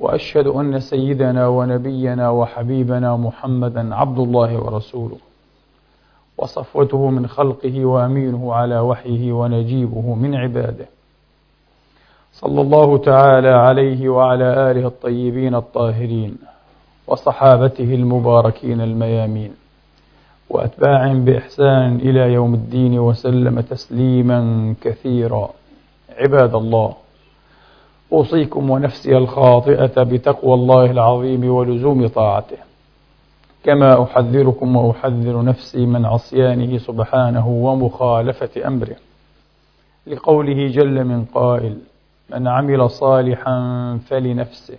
وأشهد أن سيدنا ونبينا وحبيبنا محمدا عبد الله ورسوله. وصفوته من خلقه وأمينه على وحيه ونجيبه من عباده. صلى الله تعالى عليه وعلى آله الطيبين الطاهرين وصحابته المباركين الميامين. وأتباعهم بإحسان إلى يوم الدين وسلم تسليما كثيرا. عباد الله أوصيكم ونفسي الخاطئة بتقوى الله العظيم ولزوم طاعته. كما أحذركم وأحذر نفسي من عصيانه سبحانه ومخالفة أمره. لقوله جل من قائل من عمل صالحا فلنفسه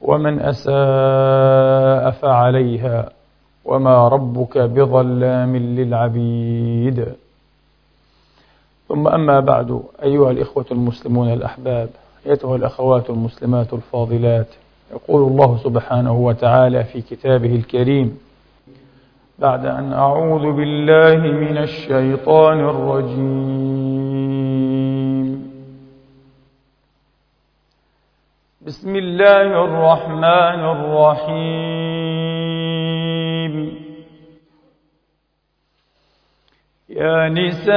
ومن أساء فعليها وما ربك بظلام للعبيد. ثم أما بعد أيها الإخوة المسلمون الأحباب أيتها الأخوات المسلمات الفاضلات يقول الله سبحانه وتعالى في كتابه الكريم بعد أن أعوذ بالله من الشيطان الرجيم. بسم الله الرحمن الرحيم. يا نساء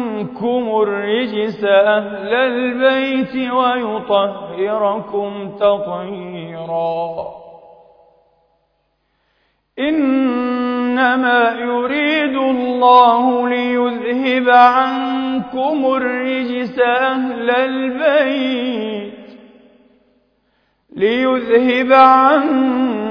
الرجس أهل البيت ويطهركم تطهيرا. إنما يريد الله ليذهب عنكم الرجس أهل البيت ليذهب عنكم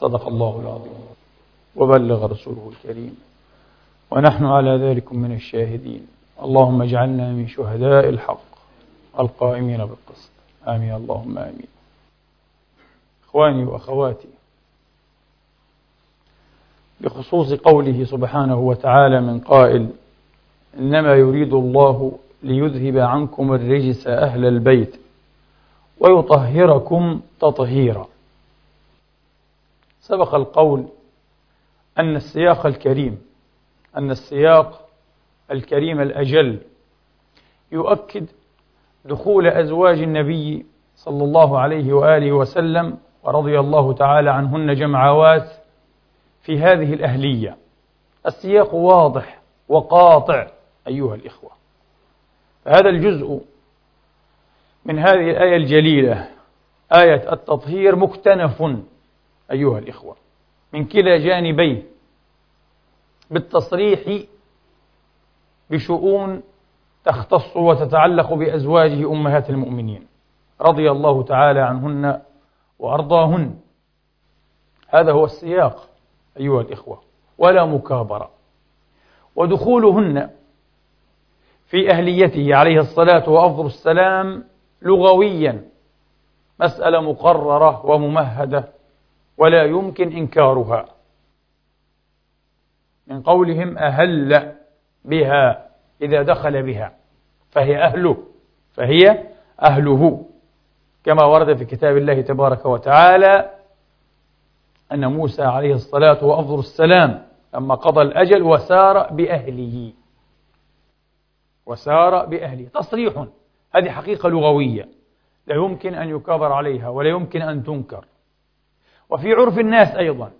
صدق الله العظيم. وبلغ رسوله الكريم. ونحن على ذلك من الشاهدين. اللهم اجعلنا من شهداء الحق القائمين بالقسط. آمين. اللهم آمين. إخواني وأخواتي بخصوص قوله سبحانه وتعالى من قائل إنما يريد الله ليذهب عنكم الرجس أهل البيت ويطهركم تطهيرا. سبق القول أن السياق الكريم أن السياق الكريم الأجل يؤكد دخول أزواج النبي صلى الله عليه وآله وسلم ورضي الله تعالى عنهن جمعوات في هذه الأهلية. السياق واضح وقاطع أيها الإخوة. هذا الجزء من هذه الآية الجليلة آية التطهير مكتنف أيها الإخوة من كلا جانبيه بالتصريح بشؤون تختص وتتعلق بأزواجه أمهات المؤمنين رضي الله تعالى عنهن وأرضاهن. هذا هو السياق أيها الإخوة ولا مكابرة. ودخولهن في أهليته عليه الصلاة وأفضل السلام لغويا مسألة مقررة وممهدة. ولا يمكن إنكارها. من قولهم أهل بها إذا دخل بها فهي أهله فهي أهله. كما ورد في كتاب الله تبارك وتعالى أن موسى عليه الصلاة وأفضل السلام لما قضى الأجل وسار بأهله. وسار بأهله. تصريح هذه حقيقة لغوية. لا يمكن أن يكابر عليها ولا يمكن أن تنكر. وفي عرف الناس أيضا.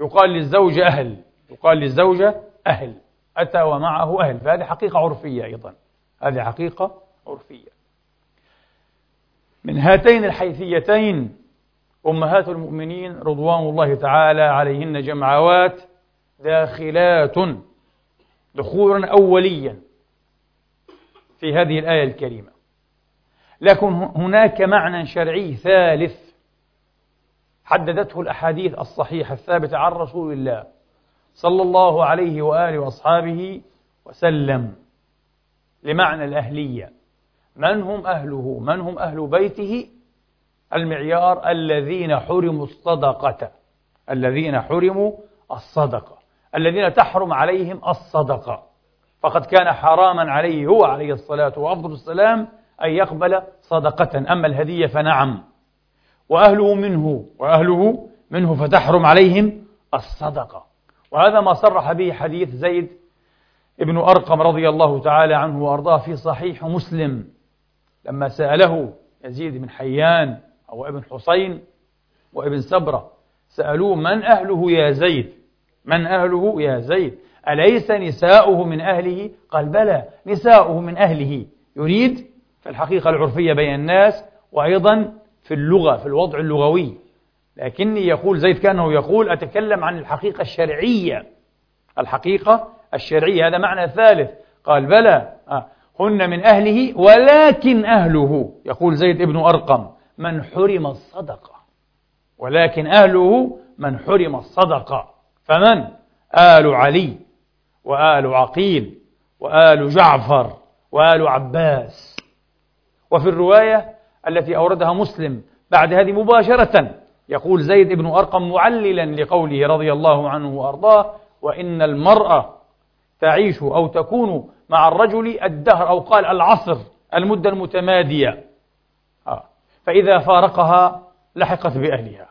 يقال للزوجة أهل يقال للزوجة أهل. أتى ومعه أهل. فهذه حقيقة عرفية أيضا. هذه حقيقة عرفية. من هاتين الحيثيتين أمهات المؤمنين رضوان الله تعالى عليهن جمعوات داخلات دخولا أوليا في هذه الآية الكريمة. لكن هناك معنى شرعي ثالث حددته الأحاديث الصحيحة الثابتة عن رسول الله صلى الله عليه وآله وأصحابه وسلم لمعنى الأهلية. من هم أهله؟ من هم أهل بيته؟ المعيار الذين حرموا الصدقة. الذين حرموا الصدقة. الذين تحرم عليهم الصدقة. فقد كان حراما عليه هو عليه الصلاة وأفضل السلام أن يقبل صدقة. أما الهدية فنعم. وأهله منه وأهله منه فتحرم عليهم الصدقة. وهذا ما صرح به حديث زيد ابن أرقم رضي الله تعالى عنه وأرضاه في صحيح مسلم. لما سأله يزيد بن حيان أو ابن حسين وابن سبرة سألوه من أهله يا زيد؟ من أهله يا زيد؟ أليس نساؤه من أهله؟ قال بلى نساؤه من أهله. يريد؟ في الحقيقة العرفية بين الناس وأيضا في اللغة في الوضع اللغوي. لكني يقول زيد كأنه يقول أتكلم عن الحقيقة الشرعية. الحقيقة الشرعية هذا معنى ثالث. قال بلى. آه. هن من أهله ولكن أهله. يقول زيد ابن أرقم من حرم الصدقة. ولكن أهله من حرم الصدقة. فمن؟ آل علي وآل عقيل وآل جعفر وآل عباس. وفي الرواية التي أوردها مسلم بعد هذه مباشرة. يقول زيد بن أرقم معللا لقوله رضي الله عنه وأرضاه وإن المرأة تعيش أو تكون مع الرجل الدهر أو قال العصر المدة المتمادية. آه. فإذا فارقها لحقت بأهلها.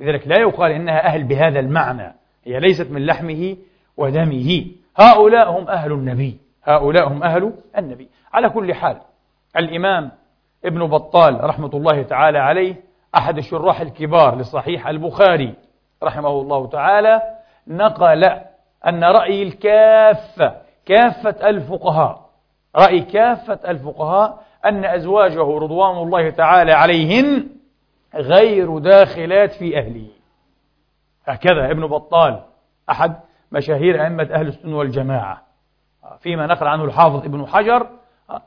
لذلك لا يقال إنها أهل بهذا المعنى. هي ليست من لحمه ودمه. هؤلاء هم أهل النبي. هؤلاء هم أهل النبي. على كل حال الإمام ابن بطال رحمة الله تعالى عليه أحد الشراح الكبار لصحيح البخاري رحمه الله تعالى نقل أن رأي الكافة كافة الفقهاء رأي كافة الفقهاء أن أزواجه رضوان الله تعالى عليهن غير داخلات في أهله. هكذا ابن بطال أحد مشاهير أئمة أهل السنة والجماعة. فيما نقل عنه الحافظ ابن حجر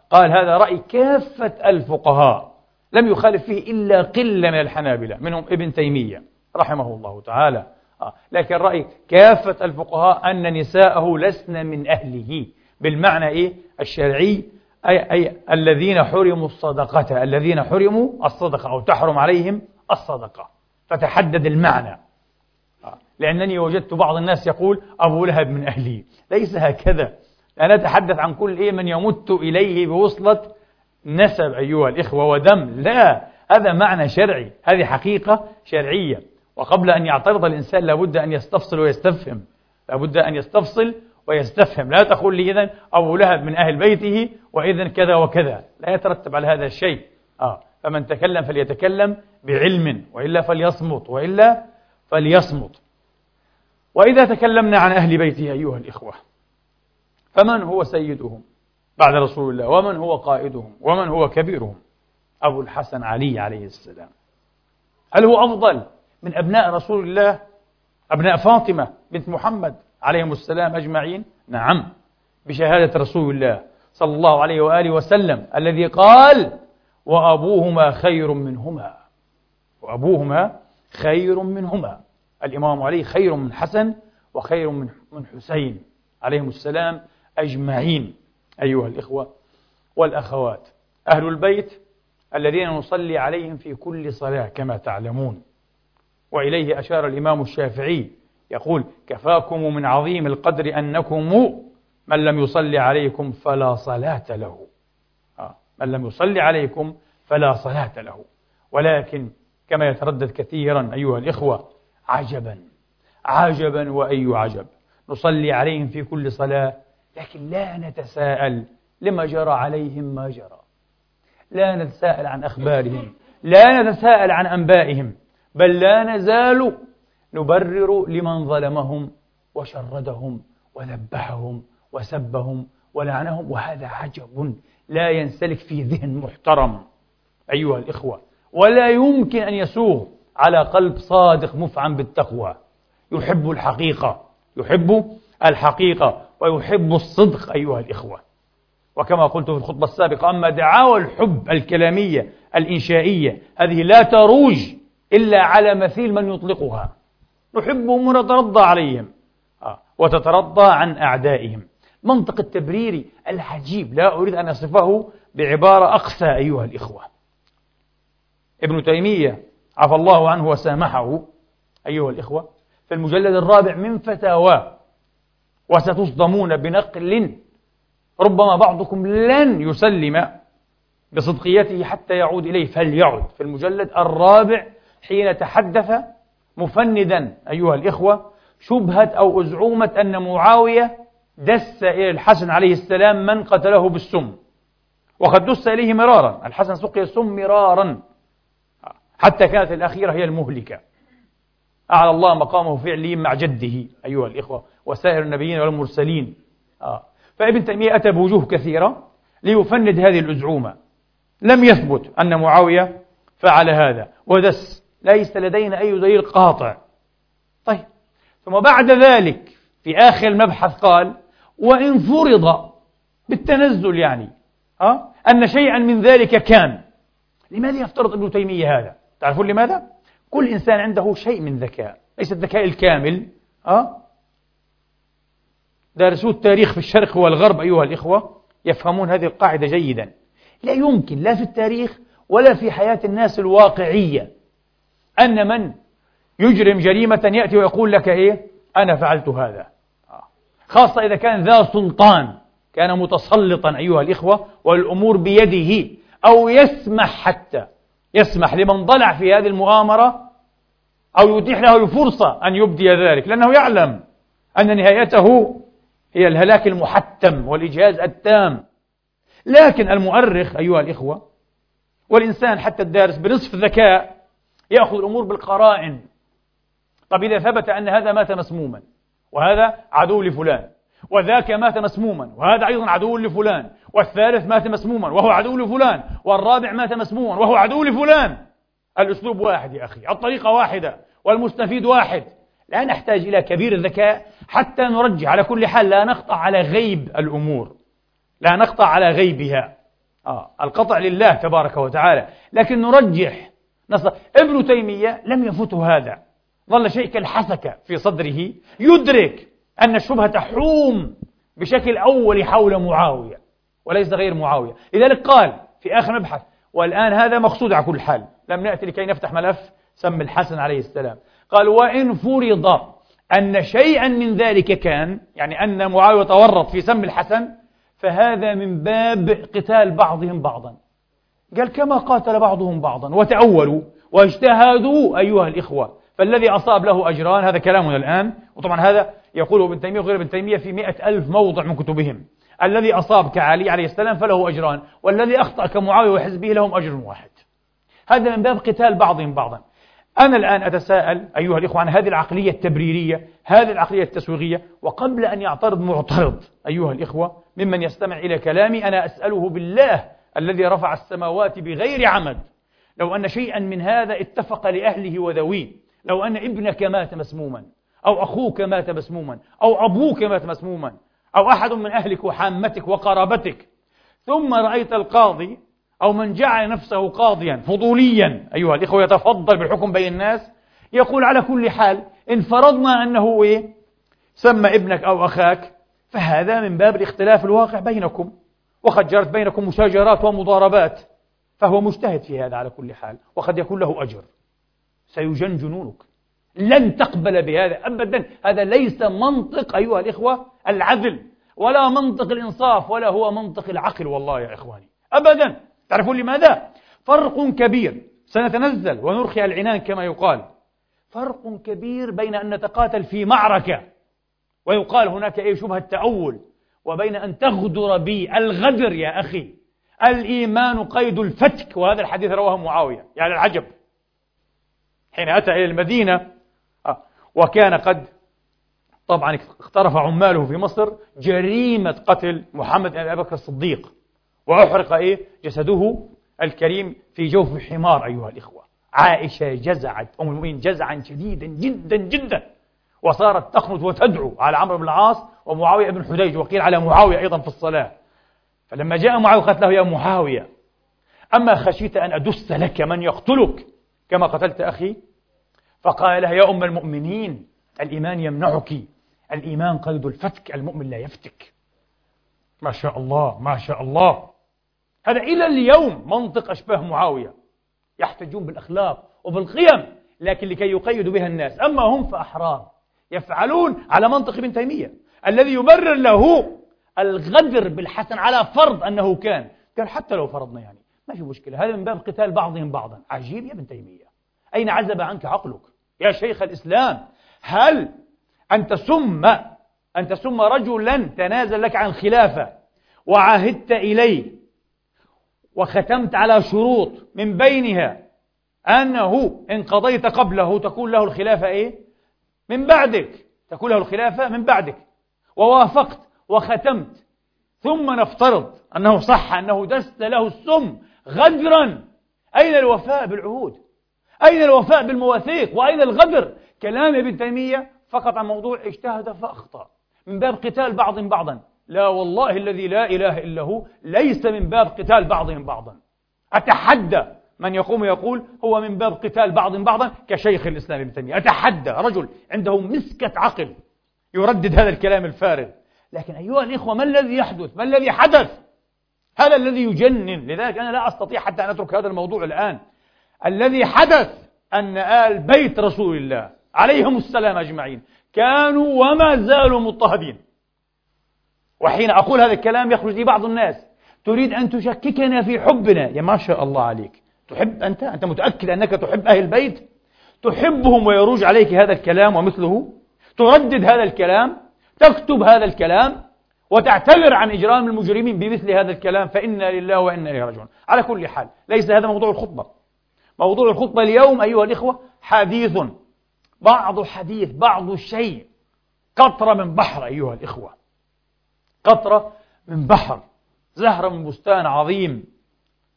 قال هذا رأي كافة الفقهاء. لم يخالف فيه إلا قلة من الحنابلة منهم ابن تيمية رحمه الله تعالى. آه. لكن رأي كافة الفقهاء أن نساءه لسن من أهله بالمعنى إيه؟ الشرعي أي, أي الذين حرموا الصدقة الذين حرموا الصدقة أو تحرم عليهم الصدقة. فتحدد المعنى. آه. لأنني وجدت بعض الناس يقول أبو لهب من أهلي ليس هكذا. أنا أتحدث عن كل إيه من يمت إليه بوصلة نسب أيها الإخوة ودم. لا هذا معنى شرعي. هذه حقيقة شرعية. وقبل أن يعترض الإنسان لابد أن يستفصل ويستفهم. لابد أن يستفصل ويستفهم. لا تقول لي إذن أبو لهب من أهل بيته وإذن كذا وكذا. لا يترتب على هذا الشيء. آه. فمن تكلم فليتكلم بعلم وإلا فليصمت وإلا فليصمت. وإذا تكلمنا عن أهل بيته أيها الإخوة فمن هو سيدهم بعد رسول الله؟ ومن هو قائدهم؟ ومن هو كبيرهم؟ أبو الحسن علي عليه السلام. هل هو أفضل من أبناء رسول الله؟ أبناء فاطمة بنت محمد عليهم السلام أجمعين؟ نعم. بشهادة رسول الله صلى الله عليه وآله وسلم الذي قال وأبوهما خير منهما. وأبوهما خير منهما. الإمام علي خير من حسن وخير من حسين عليهم السلام أجمعين أيها الإخوة والأخوات. أهل البيت الذين نصلي عليهم في كل صلاة كما تعلمون. وإليه أشار الإمام الشافعي يقول كفاكم من عظيم القدر أنكم من لم يصلي عليكم فلا صلاة له. آه. من لم يصلي عليكم فلا صلاة له. ولكن كما يتردد كثيرا أيها الإخوة عجبا عجبا وأي عجب. نصلي عليهم في كل صلاة لكن لا نتساءل لما جرى عليهم ما جرى. لا نتساءل عن أخبارهم لا نتساءل عن أنبائهم بل لا نزال نبرر لمن ظلمهم وشردهم وذبحهم وسبهم ولعنهم. وهذا عجب لا ينسلك في ذهن محترم أيها الإخوة. ولا يمكن أن يسوغ على قلب صادق مفعم بالتقوى. يحب الحقيقة يحب الحقيقة. ويحب الصدق أيها الإخوة. وكما قلت في الخطبة السابقة أما دعاوى الحب الكلامية الإنشائية هذه لا تروج إلا على مثيل من يطلقها. نحبهم ونترضى عليهم آه، وتترضى عن أعدائهم. منطق التبرير العجيب لا أريد أن أصفه بعبارة أقسى أيها الإخوة. ابن تيمية عفى الله عنه وسامحه أيها الإخوة في المجلد الرابع من فتاواه وستصدمون بنقل ربما بعضكم لن يسلم بصدقيته حتى يعود إليه فليعد. في المجلد الرابع حين تحدث مفندا أيها الإخوة شبهة أو أزعومة أن معاوية دس إلى الحسن عليه السلام من قتله بالسم. وقد دس إليه مرارا الحسن سقي السم مرارا حتى كانت الأخيرة هي المهلكة. أعلى الله مقامه في مع جده أيها الإخوة. وسائر النبيين والمرسلين آه. فابن تيمية أتى بوجوه كثيرة ليفند هذه الأزعومة لم يثبت أن معاوية فعل هذا ودس ليس لدينا أي دليل قاطع طيب ثم بعد ذلك في آخر المبحث قال وإن فرض بالتنزل يعني أه؟ أن شيئا من ذلك كان لماذا يفترض ابن تيمية هذا؟ تعرفون لماذا؟ كل إنسان عنده شيء من ذكاء ليس الذكاء الكامل أه؟ دارسو التاريخ في الشرق والغرب أيها الإخوة يفهمون هذه القاعدة جيدا. لا يمكن لا في التاريخ ولا في حياة الناس الواقعية أن من يجرم جريمة يأتي ويقول لك إيه؟ أنا فعلت هذا. خاصة إذا كان ذا سلطان كان متسلطا أيها الإخوة والأمور بيده أو يسمح حتى يسمح لمن ضلع في هذه المؤامرة أو يتيح له الفرصة أن يبدي ذلك لأنه يعلم أن نهايته هي الهلاك المحتم والإجهاز التام. لكن المؤرخ أيها الإخوة والإنسان حتى الدارس بنصف ذكاء يأخذ الأمور بالقرائن. طب إذا ثبت أن هذا مات مسموما وهذا عدو لفلان وذاك مات مسموما وهذا أيضا عدو لفلان والثالث مات مسموما وهو عدو لفلان والرابع مات مسموما وهو عدو لفلان. الأسلوب واحد يا أخي الطريقة واحدة والمستفيد واحد. لا نحتاج إلى كبير الذكاء حتى نرجح على كل حال لا نقطع على غيب الأمور. لا نقطع على غيبها. آه القطع لله تبارك وتعالى. لكن نرجح. نصر. ابن تيمية لم يفته هذا. ظل شيء كالحسكة في صدره. يدرك أن الشبهة تحوم بشكل أولي حول معاوية وليس غير معاوية. لذلك قال في آخر مبحث والآن هذا مقصود على كل حال. لم نأتي لكي نفتح ملف سم الحسن عليه السلام. قال وإن فرض أن شيئا من ذلك كان يعني أن معاوية تورط في سم الحسن فهذا من باب قتال بعضهم بعضا. قال كما قاتل بعضهم بعضا وتأولوا واجتهدوا أيها الإخوة فالذي أصاب له أجران هذا كلامنا الآن وطبعا هذا يقوله ابن تيمية وغير ابن تيمية في مئة ألف موضع من كتبهم. الذي أصاب كعلي عليه السلام فله أجران والذي أخطأ كمعاوية وحزبه لهم أجر واحد. هذا من باب قتال بعضهم بعضا. أنا الآن أتساءل أيها الإخوة عن هذه العقلية التبريرية هذه العقلية التسويغية وقبل أن يعترض معترض أيها الإخوة ممن يستمع إلى كلامي أنا أسأله بالله الذي رفع السماوات بغير عمد. لو أن شيئا من هذا اتفق لأهله وذويه لو أن ابنك مات مسموما أو أخوك مات مسموما أو أبوك مات مسموما أو أحد من أهلك وحامتك وقرابتك ثم رأيت القاضي أو من جعل نفسه قاضيا فضوليا. أيها الإخوة يتفضل بالحكم بين الناس. يقول على كل حال إن فرضنا أنه إيه؟ سمى ابنك أو أخاك فهذا من باب الاختلاف الواقع بينكم. وقد جرت بينكم مشاجرات ومضاربات فهو مجتهد في هذا على كل حال وقد يكون له أجر. سيجن جنونك لن تقبل بهذا أبدا. هذا ليس منطق أيها الإخوة العدل ولا منطق الإنصاف ولا هو منطق العقل والله يا إخواني. أبدا. تعرفون لماذا؟ فرق كبير. سنتنزل ونرخي العنان كما يقال. فرق كبير بين أن نتقاتل في معركة ويقال هناك أي شبهة تأول وبين أن تغدر بي الغدر يا أخي. الإيمان قيد الفتك وهذا الحديث رواه معاوية يعني العجب. حين أتى إلى المدينة آه، وكان قد طبعا اقترف عماله في مصر جريمة قتل محمد بن أبي بكر الصديق. وأحرق إيه؟ جسده الكريم في جوف حمار أيها الإخوة. عائشة جزعت أم المؤمنين جزعا شديدا جدا جدا. وصارت تخرج وتدعو على عمرو بن العاص ومعاوية بن حديج وقيل على معاوية أيضا في الصلاة. فلما جاء معاوية قالت له يا معاوية أما خشيت أن أدس لك من يقتلك؟ كما قتلت أخي. فقال لها يا أم المؤمنين الإيمان يمنعك. الإيمان قيد الفتك المؤمن لا يفتك. ما شاء الله ما شاء الله. هذا إلى اليوم منطق أشباه معاوية. يحتجون بالأخلاق وبالقيم لكن لكي يقيدوا بها الناس. أما هم فأحرار. يفعلون على منطق ابن تيمية الذي يبرر له الغدر بالحسن على فرض أنه كان. قال حتى لو فرضنا يعني ما في مشكلة. هذا من باب قتال بعضهم بعضا. عجيب يا ابن تيمية. أين عزب عنك عقلك؟ يا شيخ الإسلام هل أن تسم أن تسم رجلا تنازل لك عن الخلافة وعاهدت إليه وختمت على شروط من بينها أنه إن قضيت قبله تكون له الخلافة إيه؟ من بعدك. تكون له الخلافة من بعدك. ووافقت وختمت. ثم نفترض أنه صح أنه دست له السم غدرا. أين الوفاء بالعهود؟ أين الوفاء بالمواثيق؟ وأين الغدر؟ كلام ابن تيمية فقط عن موضوع اجتهد فأخطأ. من باب قتال بعض بعضا. لا والله الذي لا إله إلا هو ليس من باب قتال بعضهم بعضا. أتحدى من يقوم يقول هو من باب قتال بعض بعضا كشيخ الإسلام ابن تيمية. أتحدى رجل عنده مسكة عقل يردد هذا الكلام الفارغ. لكن أيها الإخوة ما الذي يحدث؟ ما الذي حدث؟ هذا الذي يجنن. لذلك أنا لا أستطيع حتى أن أترك هذا الموضوع الآن. الذي حدث أن آل بيت رسول الله عليهم السلام أجمعين كانوا وما زالوا مضطهدين. وحين أقول هذا الكلام يخرج لي بعض الناس. تريد أن تشككنا في حبنا. يا ما شاء الله عليك. تحب أنت؟ أنت متأكد أنك تحب أهل البيت؟ تحبهم ويروج عليك هذا الكلام ومثله؟ تردد هذا الكلام؟ تكتب هذا الكلام؟ وتعتذر عن إجرام المجرمين بمثل هذا الكلام؟ فإنا لله وإنا إليه راجعون. على كل حال ليس هذا موضوع الخطبة. موضوع الخطبة اليوم أيها الإخوة حديث. بعض حديث بعض الشيء قطرة من بحر أيها الإخوة. قطرة من بحر زهرة من بستان عظيم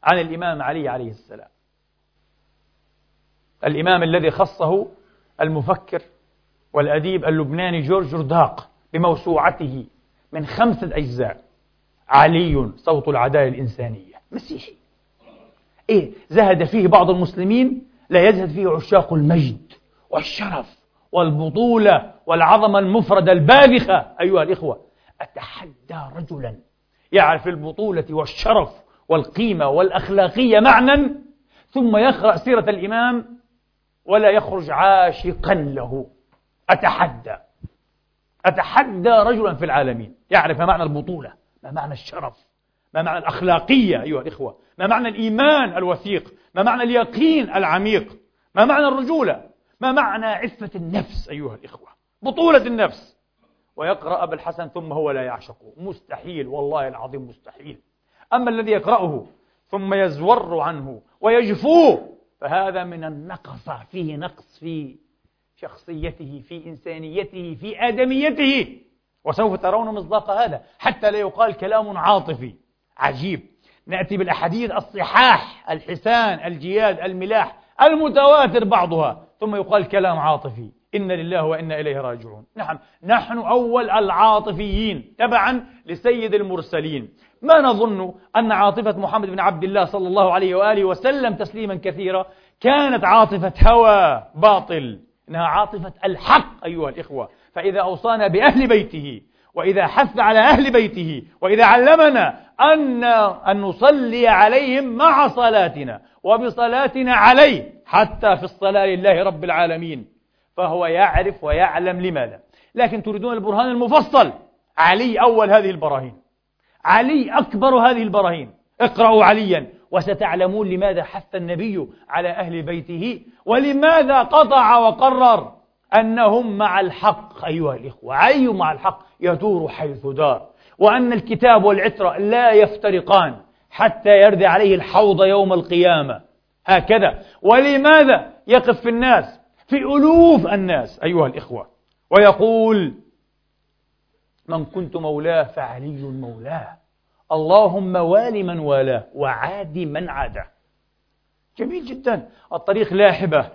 عن الإمام علي عليه السلام. الإمام الذي خصه المفكر والأديب اللبناني جورج رداق بموسوعته من خمسة أجزاء علي صوت العدالة الإنسانية. مسيحي. إيه زهد فيه بعض المسلمين لا يزهد فيه عشاق المجد والشرف والبطولة والعظمة المفردة الباذخة أيها الإخوة. أتحدى رجلا. يعرف البطولة والشرف والقيمة والأخلاقية معنى ثم يقرأ سيرة الإمام ولا يخرج عاشقا له. أتحدى. أتحدى رجلا في العالمين. يعرف ما معنى البطولة ما معنى الشرف ما معنى الأخلاقية أيها الإخوة ما معنى الإيمان الوثيق ما معنى اليقين العميق ما معنى الرجولة ما معنى عفة النفس أيها الإخوة. بطولة النفس. ويقرأ أبا الحسن ثم هو لا يعشقه مستحيل والله العظيم مستحيل. أما الذي يقرأه ثم يزور عنه ويجفوه فهذا من النقص فيه نقص في شخصيته في إنسانيته في آدميته. وسوف ترون مصداق هذا حتى لا يقال كلام عاطفي عجيب. نأتي بالأحاديث الصحاح الحسان الجياد الملاح المتواتر بعضها ثم يقال كلام عاطفي. إن لله وإنا إليه راجعون. نعم. نحن أول العاطفيين تبعا لسيد المرسلين. ما نظن أن عاطفة محمد بن عبد الله صلى الله عليه وآله وسلم تسليما كثيرا كانت عاطفة هوى باطل. إنها عاطفة الحق أيها الإخوة. فإذا أوصانا بأهل بيته وإذا حث على أهل بيته وإذا علمنا أن أن نصلي عليهم مع صلاتنا وبصلاتنا عليه حتى في الصلاة لله رب العالمين. فهو يعرف ويعلم لماذا. لكن تريدون البرهان المفصل. علي أول هذه البراهين. علي أكبر هذه البراهين. اقرأوا عليا وستعلمون لماذا حث النبي على أهل بيته ولماذا قطع وقرر أنهم مع الحق. أيها الإخوة علي مع الحق يدور حيث دار. وأن الكتاب والعترة لا يفترقان حتى يرد عليه الحوض يوم القيامة. هكذا. ولماذا يقف في الناس في ألوف الناس أيها الإخوة. ويقول من كنت مولاه فعلي مولاه. اللهم وال من والاه وعاد من عاده جميل جدا. الطريق لاحبة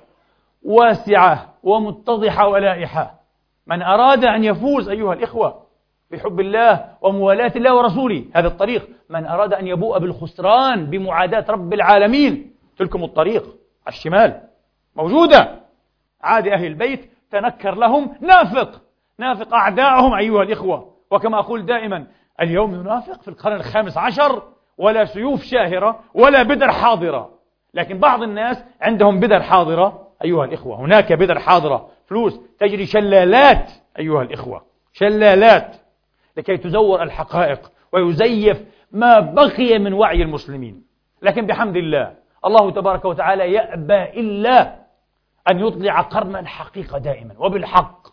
واسعة ومتضحة ولائحة. من أراد أن يفوز أيها الإخوة بحب الله وموالاة الله ورسوله. هذا الطريق. من أراد أن يبوء بالخسران بمعاداة رب العالمين. تلكم الطريق. على الشمال. موجودة. عاد أهل البيت تنكر لهم نافق. نافق أعداءهم أيها الإخوة. وكما أقول دائما اليوم ينافق في القرن الخامس عشر ولا سيوف شاهرة ولا بدر حاضرة. لكن بعض الناس عندهم بدر حاضرة أيها الإخوة. هناك بدر حاضرة. فلوس تجري شلالات أيها الإخوة. شلالات. لكي تزور الحقائق ويزيف ما بقي من وعي المسلمين. لكن بحمد الله الله تبارك وتعالى يأبى إلا أن يطلع قرن الحقيقة دائما. وبالحق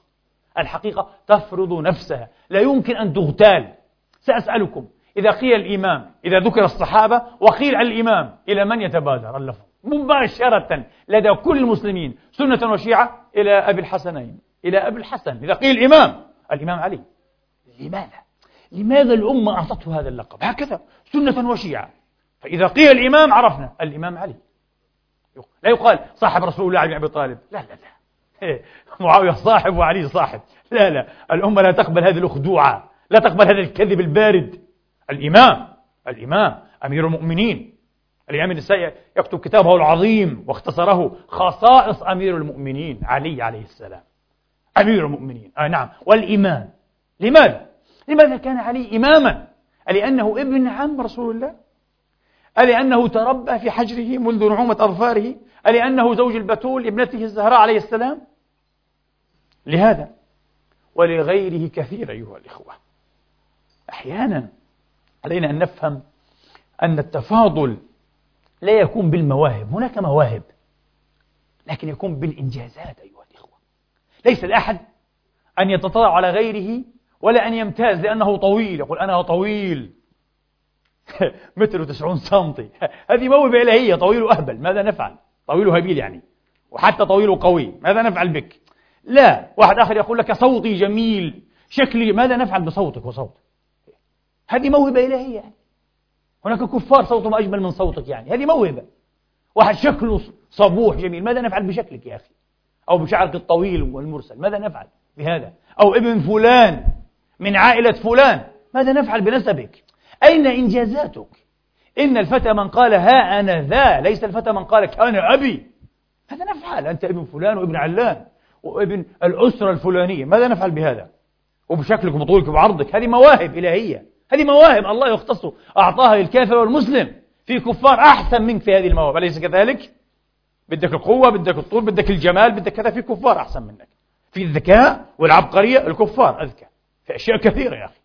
الحقيقة تفرض نفسها. لا يمكن أن تغتال. سأسألكم إذا قيل الإمام إذا ذكر الصحابة وقيل الإمام إلى من يتبادر اللفظ؟ مباشرة لدى كل المسلمين سنة وشيعة إلى أبي الحسنين إلى أبي الحسن. إذا قيل الإمام الإمام علي. لماذا؟ لماذا الأمة أعطته هذا اللقب؟ هكذا سنة وشيعة. فإذا قيل الإمام عرفنا الإمام علي. لا يقال صاحب رسول الله علي بن أبي طالب. لا لا لا. معاوية صاحب وعلي صاحب. لا لا. الأمة لا تقبل هذه الأخدوعة. لا تقبل هذا الكذب البارد. الإمام الإمام أمير المؤمنين. الإمام النسائي يكتب كتابه العظيم واختصره خصائص أمير المؤمنين علي عليه السلام. أمير المؤمنين. آه نعم. والإمام. لماذا؟ لماذا كان علي إماما؟ ألأنه ابن عم رسول الله؟ ألأنه تربى في حجره منذ نعومة أظفاره؟ ألأنه زوج البتول ابنته الزهراء عليه السلام؟ لهذا ولغيره كثير أيها الإخوة. أحيانا علينا أن نفهم أن التفاضل لا يكون بالمواهب. هناك مواهب لكن يكون بالإنجازات أيها الإخوة. ليس لأحد أن يتطلع على غيره ولا أن يمتاز لأنه طويل. يقول أنا طويل. متر وتسعون سنتي. هذه موهبة إلهية طويل وأهبل. ماذا نفعل؟ طويل هبيل يعني. وحتى طويل قوي ماذا نفعل بك؟ لا. واحد آخر يقول لك صوتي جميل. شكلي. ماذا نفعل بصوتك وصوتك؟ هذه موهبة إلهية يعني. هناك كفار صوتهم أجمل من صوتك يعني. هذه موهبة. واحد شكله صبوح جميل. ماذا نفعل بشكلك يا أخي؟ أو بشعرك الطويل والمرسل. ماذا نفعل بهذا؟ أو ابن فلان. من عائلة فلان. ماذا نفعل بنسبك؟ أين إنجازاتك؟ إن الفتى من قال ها أنا ذا ليس الفتى من قال كان أبي. ماذا نفعل؟ أنت ابن فلان وابن علان وابن الأسرة الفلانية. ماذا نفعل بهذا؟ وبشكلك وبطولك وبعرضك. هذه مواهب إلهية. هذه مواهب الله يختص أعطاها للكافر والمسلم. في كفار أحسن منك في هذه المواهب. أليس كذلك؟ بدك القوة بدك الطول بدك الجمال بدك كذا. في كفار أحسن منك. في الذكاء والعبقرية الكفار أذكى. في أشياء كثيرة يا أخي.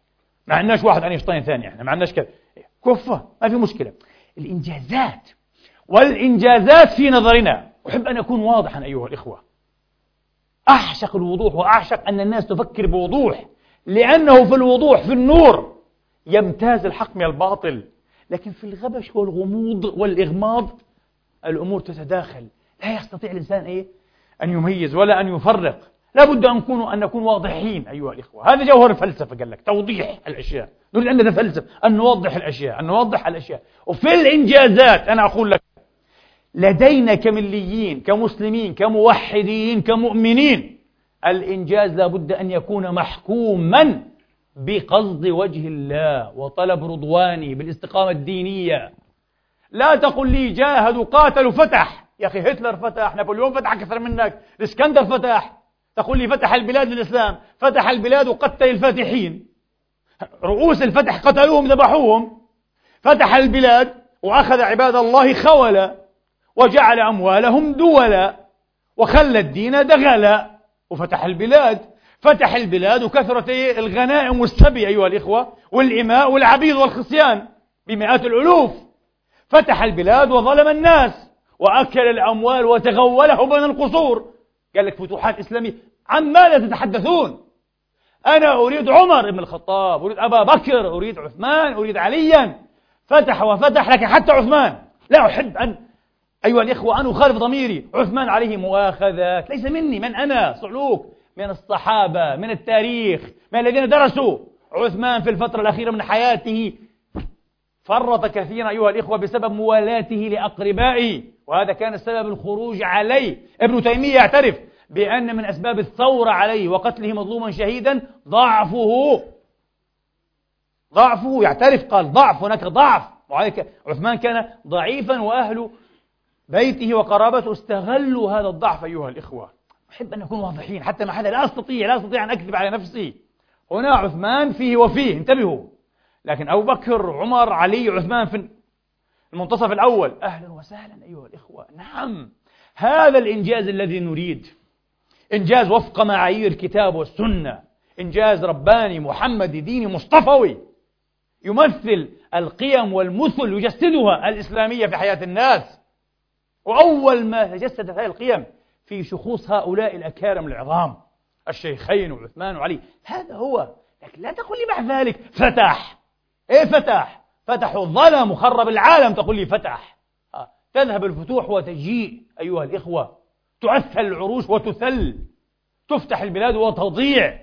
ما عندناش واحد أينشتاين ثاني إحنا ما عندناش كذا. كفار ما في مشكلة. الإنجازات والإنجازات في نظرنا. أحب أن أكون واضحا أيها الإخوة. أعشق الوضوح وأعشق أن الناس تفكر بوضوح لأنه في الوضوح في النور يمتاز الحق من الباطل. لكن في الغبش والغموض والإغماض الأمور تتداخل. لا يستطيع الإنسان إيه؟ أن يميز ولا أن يفرق. لا بد أن نكون أن نكون واضحين أيها الإخوة. هذا جوهر الفلسفة قال لك. توضيح الأشياء. نريد أن نتفلسف أن نوضح الأشياء أن نوضح الأشياء. وفي الإنجازات أنا أقول لك لدينا كمليين كمسلمين كموحدين كمؤمنين الإنجاز لابد أن يكون محكوما بقصد وجه الله وطلب رضوانه بالاستقامة الدينية. لا تقل لي جاهدوا قاتلوا فتح. يا أخي هتلر فتح نابليون فتح أكثر منك الإسكندر فتح. تقول لي فتح البلاد للإسلام فتح البلاد وقتل الفاتحين. رؤوس الفتح قتلوهم ذبحوهم. فتح البلاد وأخذ عباد الله خولا وجعل أموالهم دولا وخلى الدين دغلا وفتح البلاد. فتح البلاد وكثرت الغنائم والسبي أيها الإخوة والإماء والعبيد والخصيان بمئات الألوف. فتح البلاد وظلم الناس وأكل الأموال وتغوله بين القصور. قال لك فتوحات إسلامية. عن ماذا تتحدثون؟ أنا أريد عمر بن الخطاب أريد أبا بكر أريد عثمان أريد عليا. فتح وفتح لكن حتى عثمان. لا أحب أن أيها الإخوة أن أخالف ضميري. عثمان عليه مؤاخذات. ليس مني من أنا صعلوك. من الصحابة من التاريخ من الذين درسوا. عثمان في الفترة الأخيرة من حياته فرط كثيرا أيها الإخوة بسبب موالاته لأقربائه وهذا كان سبب الخروج عليه. ابن تيمية يعترف بأن من أسباب الثورة عليه وقتله مظلوما شهيدا ضعفه. ضعفه يعترف قال ضعف هناك ضعف. وعليك عثمان كان ضعيفا وأهل بيته وقرابته. استغلوا هذا الضعف أيها الإخوة. أحب أن نكون واضحين حتى ما حدا لا أستطيع لا أستطيع أن أكذب على نفسي. هنا عثمان فيه وفيه انتبهوا. لكن أبو بكر عمر علي عثمان في المنتصف الأول. أهلا وسهلا أيها الإخوة. نعم هذا الإنجاز الذي نريد. إنجاز وفق معايير الكتاب والسنة. إنجاز رباني محمدي ديني مصطفوي. يمثل القيم والمثل يجسدها الإسلامية في حياة الناس. وأول ما تجسدت هذه القيم في شخوص هؤلاء الأكارم العظام الشيخين وعثمان وعلي. هذا هو. لكن لا تقل لي بعد ذلك. فتح. إيه فتح؟ فتحوا الظلم وخرب العالم. تقول لي فتح. آه. تذهب الفتوح وتجيء أيها الإخوة تعثل العروش وتثل. تفتح البلاد وتضيع.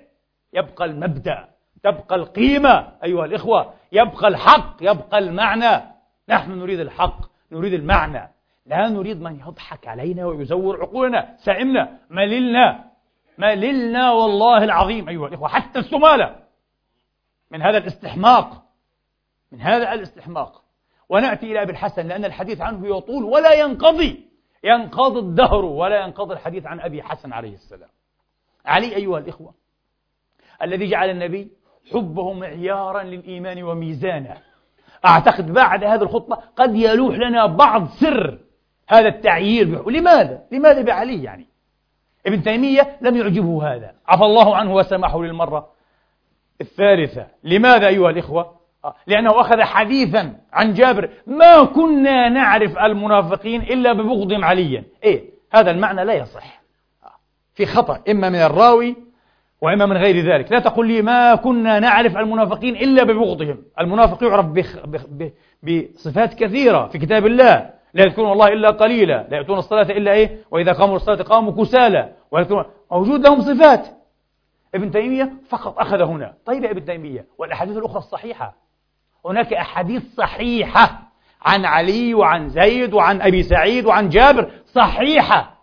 يبقى المبدأ تبقى القيمة أيها الإخوة. يبقى الحق يبقى المعنى. نحن نريد الحق نريد المعنى. لا نريد من يضحك علينا ويزور عقولنا. سئمنا. مللنا. مللنا والله العظيم أيها الإخوة حتى السمالة. من هذا الاستحماق. من هذا الاستحماق. ونأتي إلى أبي الحسن لأن الحديث عنه يطول ولا ينقضي. ينقضي الدهر ولا ينقضي الحديث عن أبي حسن عليه السلام. علي أيها الإخوة الذي جعل النبي حبه معيارا للإيمان وميزانا. أعتقد بعد هذه الخطبة قد يلوح لنا بعض سر هذا التعيير. لماذا؟ لماذا بعلي يعني؟ ابن تيمية لم يعجبه هذا. عفى الله عنه وسمحه للمرة الثالثة. لماذا أيها الإخوة؟ لأنه أخذ حديثا عن جابر. ما كنا نعرف المنافقين إلا ببغضهم عليا إيه هذا المعنى لا يصح. في خطأ إما من الراوي وإما من غير ذلك. لا تقول لي ما كنا نعرف المنافقين إلا ببغضهم. المنافق يعرف بخ... بخ... بصفات كثيرة في كتاب الله. لا يذكرون الله إلا قليلا. لا يأتون الصلاة إلا إيه؟ وإذا قاموا الصلاة قاموا كسالى موجود لهم صفات. ابن تيمية فقط أخذ هنا. طيب يا ابن تيمية والأحاديث الأخرى الصحيحة. هناك أحاديث صحيحة عن علي وعن زيد وعن أبي سعيد وعن جابر صحيحة.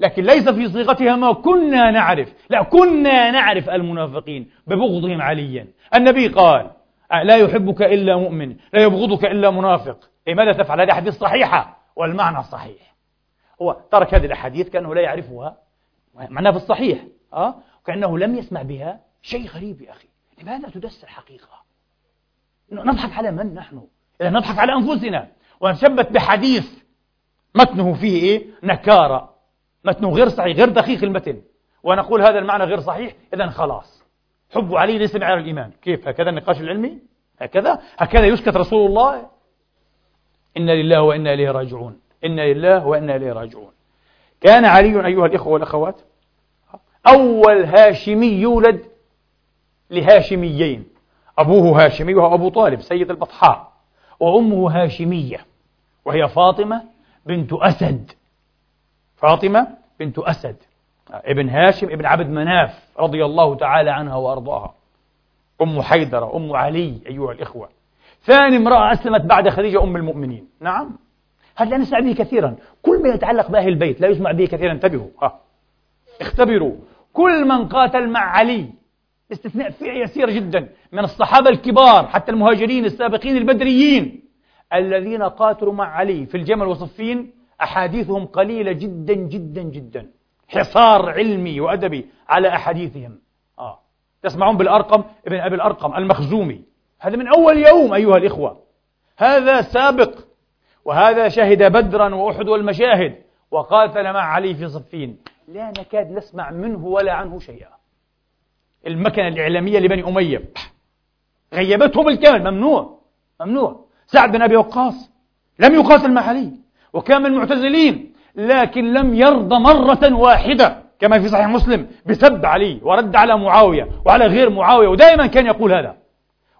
لكن ليس في صيغتها ما كنا نعرف لا كنا نعرف المنافقين ببغضهم عليا. النبي قال لا يحبك إلا مؤمن لا يبغضك إلا منافق. إيه ماذا تفعل؟ هذه أحاديث صحيحة. والمعنى صحيح. هو ترك هذه الأحاديث كأنه لا يعرفها. معناها في الصحيح. أه؟ كأنه لم يسمع بها شيء غريب يا أخي. لماذا تدس الحقيقة نضحك على من نحن؟ إذا نضحك على أنفسنا. ونثبت بحديث متنه فيه إيه؟ نكارة. متنه غير صحيح غير دقيق المتن. ونقول هذا المعنى غير صحيح إذا خلاص. حب علي ليس معيار الإيمان. كيف؟ هكذا النقاش العلمي؟ هكذا؟ هكذا يسكت رسول الله. إنا لله وإنا إليه راجعون. إنا لله وإنا إليه راجعون. كان علي أيها الإخوة والأخوات أول هاشمي يولد لهاشميين. أبوه هاشمي وهو أبو طالب سيد البطحاء وأمه هاشمية وهي فاطمة بنت أسد. فاطمة بنت أسد ابن هاشم ابن عبد مناف رضي الله تعالى عنها وأرضاها. أم حيدرة أم علي أيها الإخوة. ثاني امرأة أسلمت بعد خديجة أم المؤمنين. نعم. هذا لا نسمع به كثيرا؟ كل ما يتعلق بأهل البيت لا يسمع به كثيرا. انتبهوا. ها. اختبروا. كل من قاتل مع علي استثناء يسير جدا من الصحابة الكبار حتى المهاجرين السابقين البدريين الذين قاتلوا مع علي في الجمل وصفين أحاديثهم قليلة جدا جدا جدا. حصار علمي وأدبي على أحاديثهم. آه. تسمعون بالأرقم؟ ابن أبي الأرقم المخزومي. هذا من أول يوم أيها الإخوة. هذا سابق. وهذا شهد بدرا وأحد والمشاهد. وقاتل مع علي في صفين. لا نكاد نسمع منه ولا عنه شيئا. المكنة الإعلامية لبني أمية. غيبته بالكامل ممنوع. ممنوع. سعد بن أبي وقاص لم يقاتل مع علي وكان من المعتزلين لكن لم يرضى مرة واحدة كما في صحيح مسلم بسب علي ورد على معاوية وعلى غير معاوية ودائما كان يقول هذا.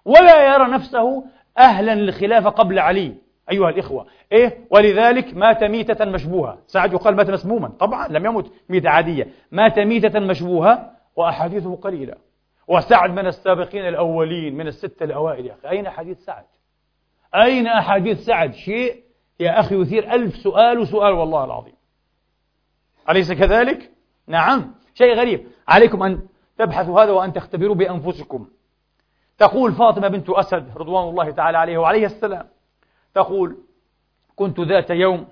ولا يرى نفسه أهلا للخلافة قبل علي. أيها الإخوة إيه؟ ولذلك مات ميتة مشبوهة. سعد يقال مات مسموما. طبعا لم يمت ميتة عادية. مات ميتة مشبوهة وأحاديثه قليلة. وسعد من السابقين الأولين من الستة الأوائل يا أخي. أين أحاديث سعد؟ أين أحاديث سعد؟ شيء يا أخي يثير ألف سؤال وسؤال والله العظيم. أليس كذلك؟ نعم. شيء غريب. عليكم أن تبحثوا هذا وأن تختبروا بأنفسكم. تقول فاطمة بنت أسد رضوان الله تعالى عليه وعليه السلام تقول كنت ذات يوم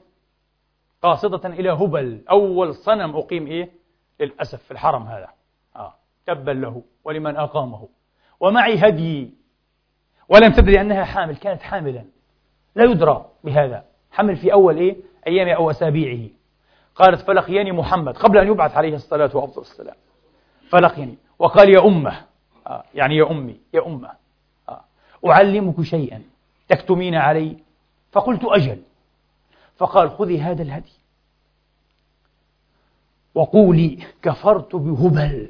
قاصدة إلى هبل أول صنم أقيم إيه؟ للأسف في الحرم هذا. تبا له ولمن أقامه. ومعي هدي. ولم تدري أنها حامل كانت حاملا. لا يدرى بهذا. حمل في أول إيه؟ أيام أو أسابيعه. قالت فلقيني محمد قبل أن يبعث عليه الصلاة وأفضل السلام. فلقيني وقال يا أمة. آه يعني يا أمي يا أمة. آه أعلمك شيئا. تكتمين علي. فقلت أجل. فقال خذي هذا الهدي. وقولي كفرت بهبل.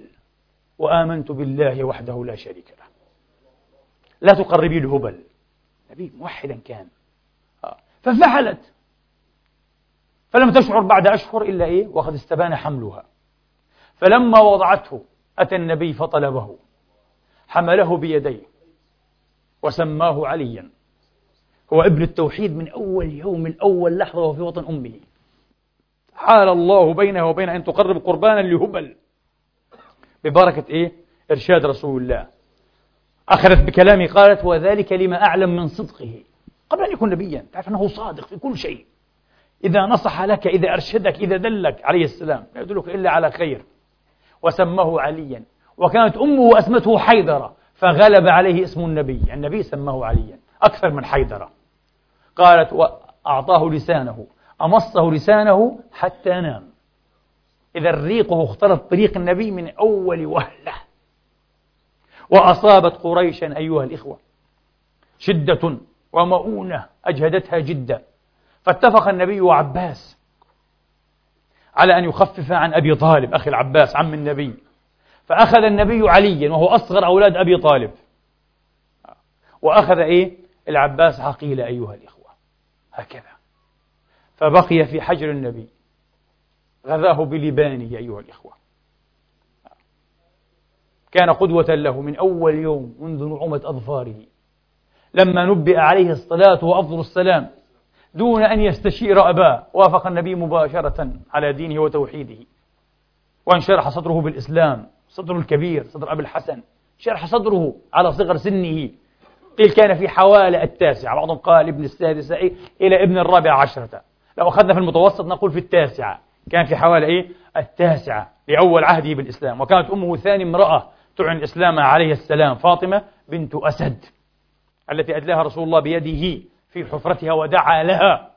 وآمنت بالله وحده لا شريك له. لا تقربي لهبل نبي موحدا كان. آه. ففعلت فلم تشعر بعد أشهر إلا إيه؟ وقد استبان حملها. فلما وضعته أتى النبي فطلبه. حمله بيديه. وسماه عليا. هو ابن التوحيد من أول يوم الأول لحظة وفي وطن أمه. حال الله بينه وبين أن تقرب قربانا لهبل. ببركة إيه؟ إرشاد رسول الله. أخذت بكلامي قالت وذلك لما أعلم من صدقه. قبل أن يكون نبيا تعرف أنه صادق في كل شيء. إذا نصح لك إذا أرشدك إذا دلك عليه السلام لا يدلك إلا على خير. وسماه عليا. وكانت أمه أسمته حيدرة فغلب عليه اسم النبي. النبي سماه عليا أكثر من حيدرة. قالت وأعطاه لسانه. أمصه لسانه حتى نام. إذا ريقه اختلط بريق النبي من أول وهلة. وأصابت قريشا أيها الإخوة شدة ومؤونة أجهدتها جدا. فاتفق النبي وعباس على أن يخفف عن أبي طالب أخي العباس عم النبي. فأخذ النبي عليا وهو أصغر أولاد أبي طالب. وأخذ إيه؟ العباس عقيل أيها الإخوة. هكذا. فبقي في حجر النبي. غذاه بلبانه أيها الإخوة. كان قدوة له من أول يوم منذ نعومة أظفاره. لما نبئ عليه الصلاة وأفضل السلام دون أن يستشير أباه وافق النبي مباشرة على دينه وتوحيده. وانشرح صدره بالإسلام صدره الكبير صدر أبي الحسن. شرح صدره على صغر سنه. قيل كان في حوالي التاسعة. بعضهم قال ابن السادسة إلى ابن الرابعة عشرة. لو أخذنا في المتوسط نقول في التاسعة. كان في حوالي إيه؟ التاسعة لأول عهده بالإسلام. وكانت أمه ثاني امرأة تعلن الإسلام عليه السلام فاطمة بنت أسد التي أدلاها رسول الله بيده في حفرتها ودعا لها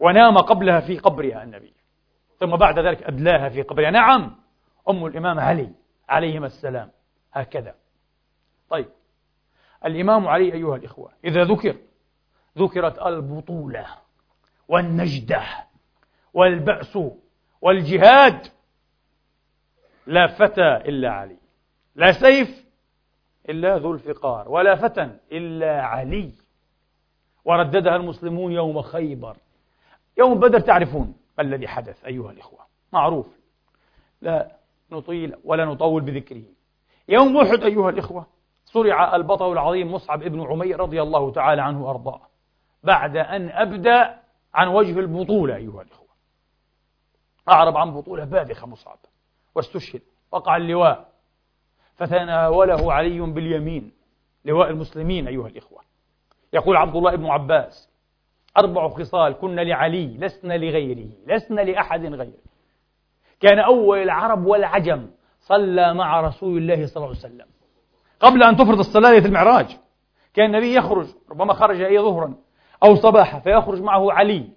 ونام قبلها في قبرها النبي. ثم بعد ذلك أدلاها في قبرها. نعم أم الإمام علي عليهما السلام. هكذا. طيب الإمام علي أيها الإخوة إذا ذكر ذكرت البطولة والنجدة. والبأس والجهاد لا فتى إلا علي. لا سيف إلا ذو الفقار ولا فتى إلا علي. ورددها المسلمون يوم خيبر. يوم بدر تعرفون ما الذي حدث أيها الإخوة؟ معروف. لا نطيل ولا نطول بذكره. يوم أحد أيها الإخوة صرع البطل العظيم مصعب ابن عمير رضي الله تعالى عنه وأرضاه بعد أن أبدى عن وجه البطولة أيها الإخوة. أعرب عن بطولة باذخة مصعب واستشهد وقع اللواء. فتناوله علي باليمين لواء المسلمين أيها الإخوة. يقول عبد الله بن عباس أربع خصال كن لعلي لسن لغيره لسن لأحد غيره. كان أول العرب والعجم صلى مع رسول الله صلى الله عليه وسلم. قبل أن تفرض الصلاة ليلة المعراج كان النبي يخرج ربما خرج أي ظهرا أو صباحا فيخرج معه علي.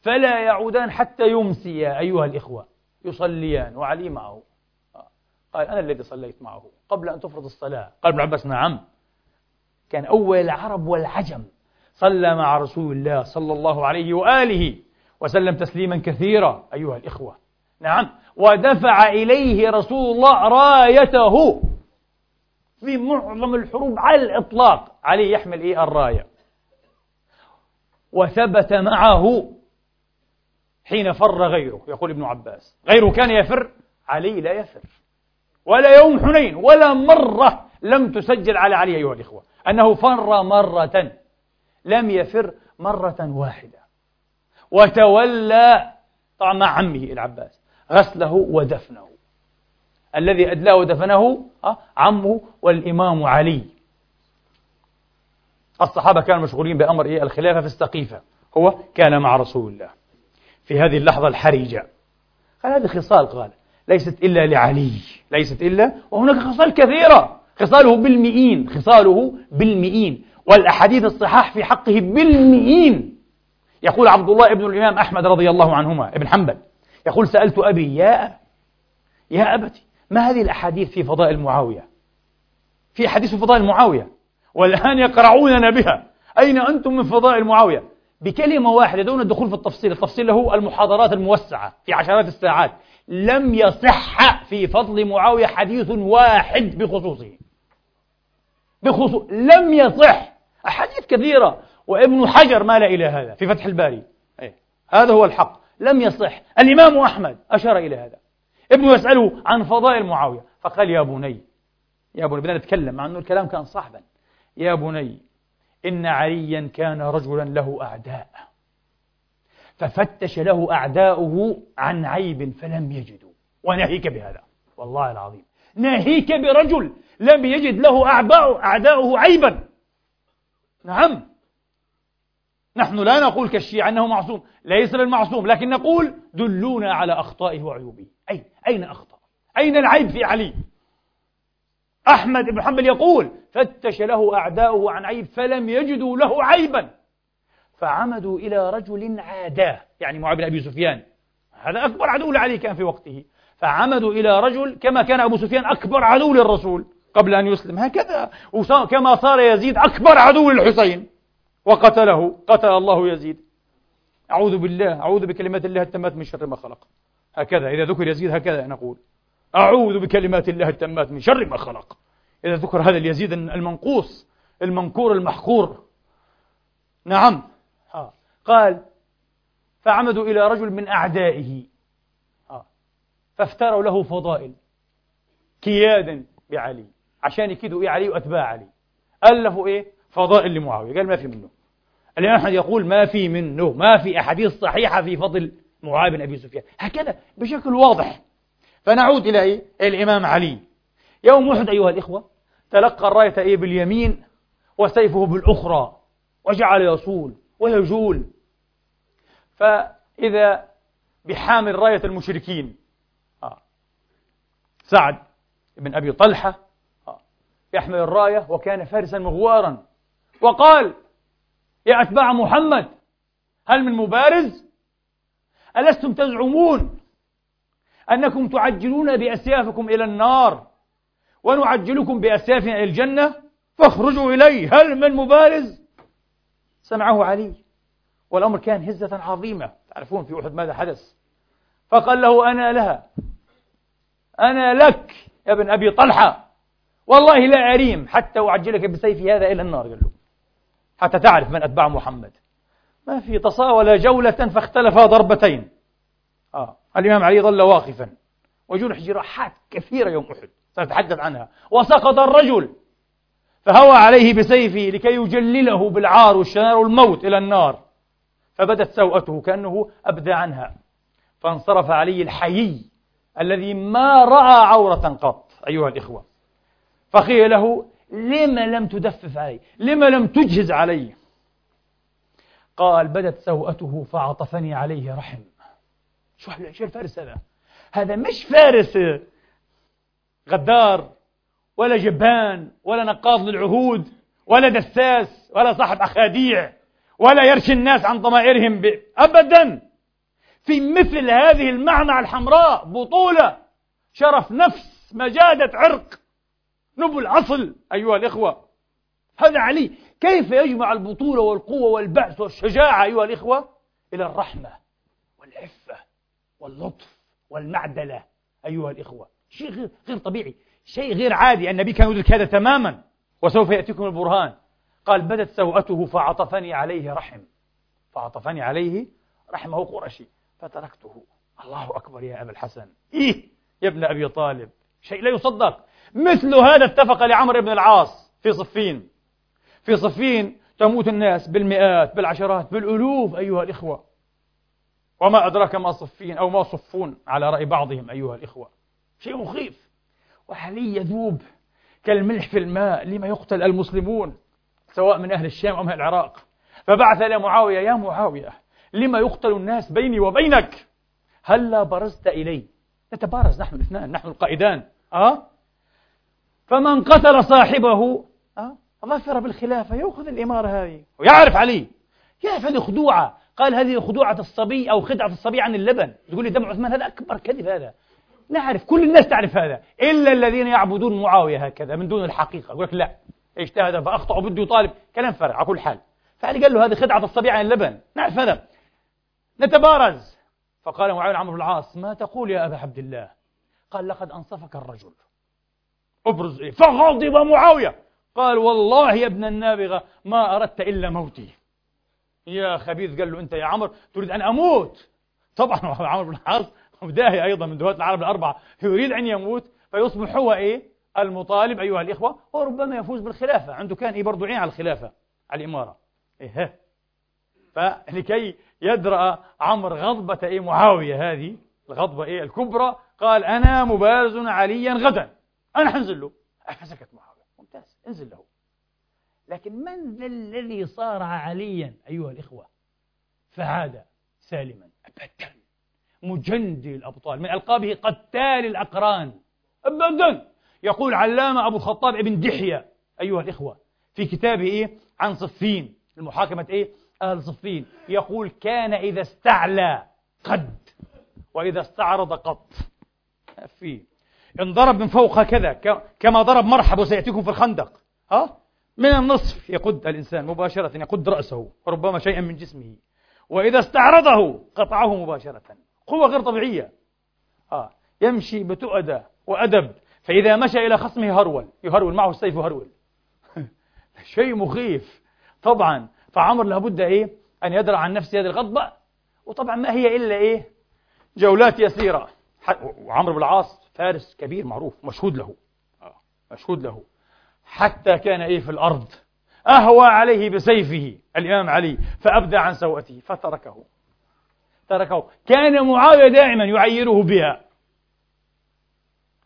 فلا يعودان حتى يمسيا أيها الإخوة. يصليان وعلي معه. قال أنا الذي صليت معه. قبل أن تفرض الصلاة. قال ابن عباس نعم. كان أول العرب والعجم. صلى مع رسول الله صلى الله عليه وآله وسلم تسليما كثيرا أيها الإخوة. نعم. ودفع إليه رسول الله رايته في معظم الحروب على الإطلاق. علي يحمل إيه؟ الراية. وثبت معه حين فر غيره يقول ابن عباس. غيره كان يفر علي لا يفر. ولا يوم حنين ولا مرة لم تسجل على علي أيها الإخوة. أنه فر مرة لم يفر مرة واحدة. وتولى طبعا مع عمه العباس. غسله ودفنه. الذي أدلاه ودفنه آه، عمه والإمام علي. الصحابة كانوا مشغولين بأمر إيه؟ الخلافة في السقيفة. هو كان مع رسول الله. في هذه اللحظة الحرجة. قال هذه خصال قال. ليست إلا لعلي ليست إلا وهناك خصال كثيرة. خصاله بالمئين خصاله بالمئين. والأحاديث الصحاح في حقه بالمئين. يقول عبد الله ابن الإمام أحمد رضي الله عنهما ابن حنبل يقول سألت أبي يا يا أبتي ما هذه الأحاديث في فضائل معاوية في حديث فضائل معاوية والآن يقرعوننا بها. أين أنتم من فضائل معاوية بكلمة واحدة دون الدخول في التفصيل. التفصيل له المحاضرات الموسعة في عشرات الساعات. لم يصح في فضل معاوية حديث واحد بخصوصه. بخصوص لم يصح. أحاديث كثيرة. وابن حجر مال إلى هذا في فتح الباري. أيه. هذا هو الحق. لم يصح. الإمام أحمد أشار إلى هذا. ابنه يسأله عن فضائل معاوية. فقال يا بني. يا بني بدنا نتكلم. مع أنه الكلام كان صعبا. يا بني إن عليا كان رجلا له أعداء. ففتش له أعداؤه عن عيب فلم يجدوا. وناهيك بهذا. والله العظيم. ناهيك برجل لم يجد له أعداؤه عيبا. نعم. نحن لا نقول كالشيعة أنه معصوم. ليس بالمعصوم. لكن نقول دلونا على أخطائه وعيوبه. أي أين أخطأ؟ أين العيب في علي؟ أحمد بن حنبل يقول فتش له أعداؤه عن عيب فلم يجدوا له عيبا. فعمدوا إلى رجل عاداه يعني معاوية بن أبي سفيان. هذا أكبر عدو لعلي كان في وقته. فعمدوا إلى رجل كما كان أبو سفيان أكبر عدو للرسول قبل أن يسلم. هكذا كما صار يزيد أكبر عدو للحسين. وقتله قتل الله يزيد. أعوذ بالله أعوذ بكلمات الله التمات من شر ما خلق. هكذا إذا ذكر يزيد هكذا نقول. أعوذ بكلمات الله التمات من شر ما خلق. إذا ذكر هذا اليزيد المنقوص المنكور المحقور. نعم. قال فعمدوا إلى رجل من أعدائه. فافتروا له فضائل. كيادا بعلي. عشان يكيدوا إيه علي وأتباع علي. ألفوا إيه؟ فضائل لمعاوية. قال ما في منه. الإمام أحمد يقول ما في منه. ما في أحاديث صحيحة في فضل معاوية بن أبي سفيان. هكذا بشكل واضح. فنعود إلى إيه؟ الإمام علي يوم أحد أيها الإخوة تلقى الراية إيه باليمين وسيفه بالأخرى وجعل يصول ويجول فإذا بحامل راية المشركين آه. سعد بن أبي طلحة آه. يحمل الراية وكان فارسا مغوارا وقال يا أتباع محمد هل من مبارز ألستم تزعمون أنكم تعجلون بأسيافكم إلى النار ونعجلكم بأسيافنا إلى الجنة فاخرجوا إلي هل من مبارز؟ سمعه علي. والأمر كان هزة عظيمة. تعرفون في أحد ماذا حدث؟ فقال له أنا لها. أنا لك يا ابن أبي طلحة. والله لا أريم حتى أعجلك بسيفي هذا إلى النار قال له. حتى تعرف من أتباع محمد. ما في تصاول جولة فاختلفا ضربتين. آه. الإمام علي ظل واقفا. وجرح جراحات كثيرة يوم أحد. سنتحدث عنها. وسقط الرجل. فهوى عليه بسيفه لكي يجلله بالعار والشنار والموت إلى النار. فبدت سوءته كأنه أبدى عنها. فانصرف علي الحيي الذي ما رأى عورة قط أيها الإخوة. فقيل له لم لم تدفف علي؟ لم لم تجهز علي؟ قال بدت سوءته فعطفني عليه رحم. شو شو الفارس هذا؟ هذا مش فارس غدار ولا جبان ولا نقاض للعهود ولا دساس ولا صاحب أخاديع ولا يرشي الناس عن ضمائرهم. أبدا. في مثل هذه المعنى الحمراء بطولة شرف نفس مجادة عرق نبل أصل أيها الإخوة. هذا علي كيف يجمع البطولة والقوة والبعث والشجاعة أيها الإخوة؟ إلى الرحمة والعفة. واللطف والمعدلة أيها الإخوة. شيء غير, طبيعي. شيء غير عادي النبي كان يدرك هذا تماما. وسوف يأتيكم البرهان. قال بدت سوءته فعطفني عليه رحم. فعطفني عليه رحمه قرشي. فتركته. الله أكبر يا أبا الحسن. إيه يا ابن أبي طالب. شيء لا يصدق. مثل هذا اتفق لعمرو بن العاص في صفين. في صفين تموت الناس بالمئات بالعشرات بالألوف أيها الإخوة. وما أدراك ما صفين أو ما صفون على رأي بعضهم أيها الإخوة. شيء مخيف. وحلي يذوب كالملح في الماء لما يقتل المسلمون سواء من أهل الشام أو من العراق. فبعث إلى معاوية يا معاوية لما يقتل الناس بيني وبينك؟ هلا برزت إلي؟ نتبارز نحن الاثنان نحن القائدان. أه؟ فمن قتل صاحبه أه؟ ظفر بالخلافة يأخذ الإمارة هذه. ويعرف علي. يعرف هذه خدوعة قال هذه خدوعة الصبي أو خدعة الصبي عن اللبن. تقول لي دم عثمان هذا أكبر كذب هذا. نعرف كل الناس تعرف هذا. إلا الذين يعبدون معاوية هكذا من دون الحقيقة. يقول لك لا اجتهد فأخطأ وبده يطالب. كلام فرع على كل حال. فعلي قال له هذه خدعة الصبي عن اللبن. نعرف هذا. نتبارز. فقال معاوية عمرو العاص ما تقول يا أبا عبد الله؟ قال لقد أنصفك الرجل. أبرز إيه؟ فغضب معاوية. قال والله يا ابن النابغة ما أردت إلا موتي. يا خبيث قال له أنت يا عمرو تريد أن أموت. طبعا عمرو بن العاص وداهي أيضا من دولة العرب الأربعة. يريد أن يموت فيصبح هو إيه؟ المطالب أيها الإخوة وربما يفوز بالخلافة. عنده كان إيه برضو عين على الخلافة على الإمارة. إيه. فلكي يدرأ عمرو غضبة إيه معاوية هذه الغضبة إيه الكبرى قال أنا مبارز عليا غدا. أنا حنزل له. فسكت معاوية. ممتاز. انزل له. لكن من ذا الذي صارع عليا أيها الإخوة؟ فعاد سالما أبدا مجندي الأبطال من ألقابه قتال الأقران أبدا. يقول علامة أبو الخطاب ابن دحية أيها الإخوة في كتابه إيه؟ عن صفين المحاكمة إيه؟ أهل صفين. يقول كان إذا استعلى قد وإذا استعرض قط. في. انضرب من فوق هكذا كما ضرب مرحب وسيأتيكم في الخندق. ها؟ من النصف يقد الإنسان مباشرة يقد رأسه وربما شيئا من جسمه. وإذا استعرضه قطعه مباشرة. قوة غير طبيعية. آه. يمشي بتؤدى وأدب. فإذا مشى إلى خصمه هرول. يهرول معه السيف هرول. شيء مخيف. طبعا. فعمر لابد إيه؟ أن يدرع عن نفسه هذه الغضبة. وطبعا ما هي إلا إيه؟ جولات يسيرة. وعمرو بن العاص فارس كبير معروف مشهود له. آه، مشهود له. حتى كان إيه في الأرض. أهوى عليه بسيفه الإمام علي فأبدى عن سوءته فتركه. تركه. كان معاوية دائما يعيره بها.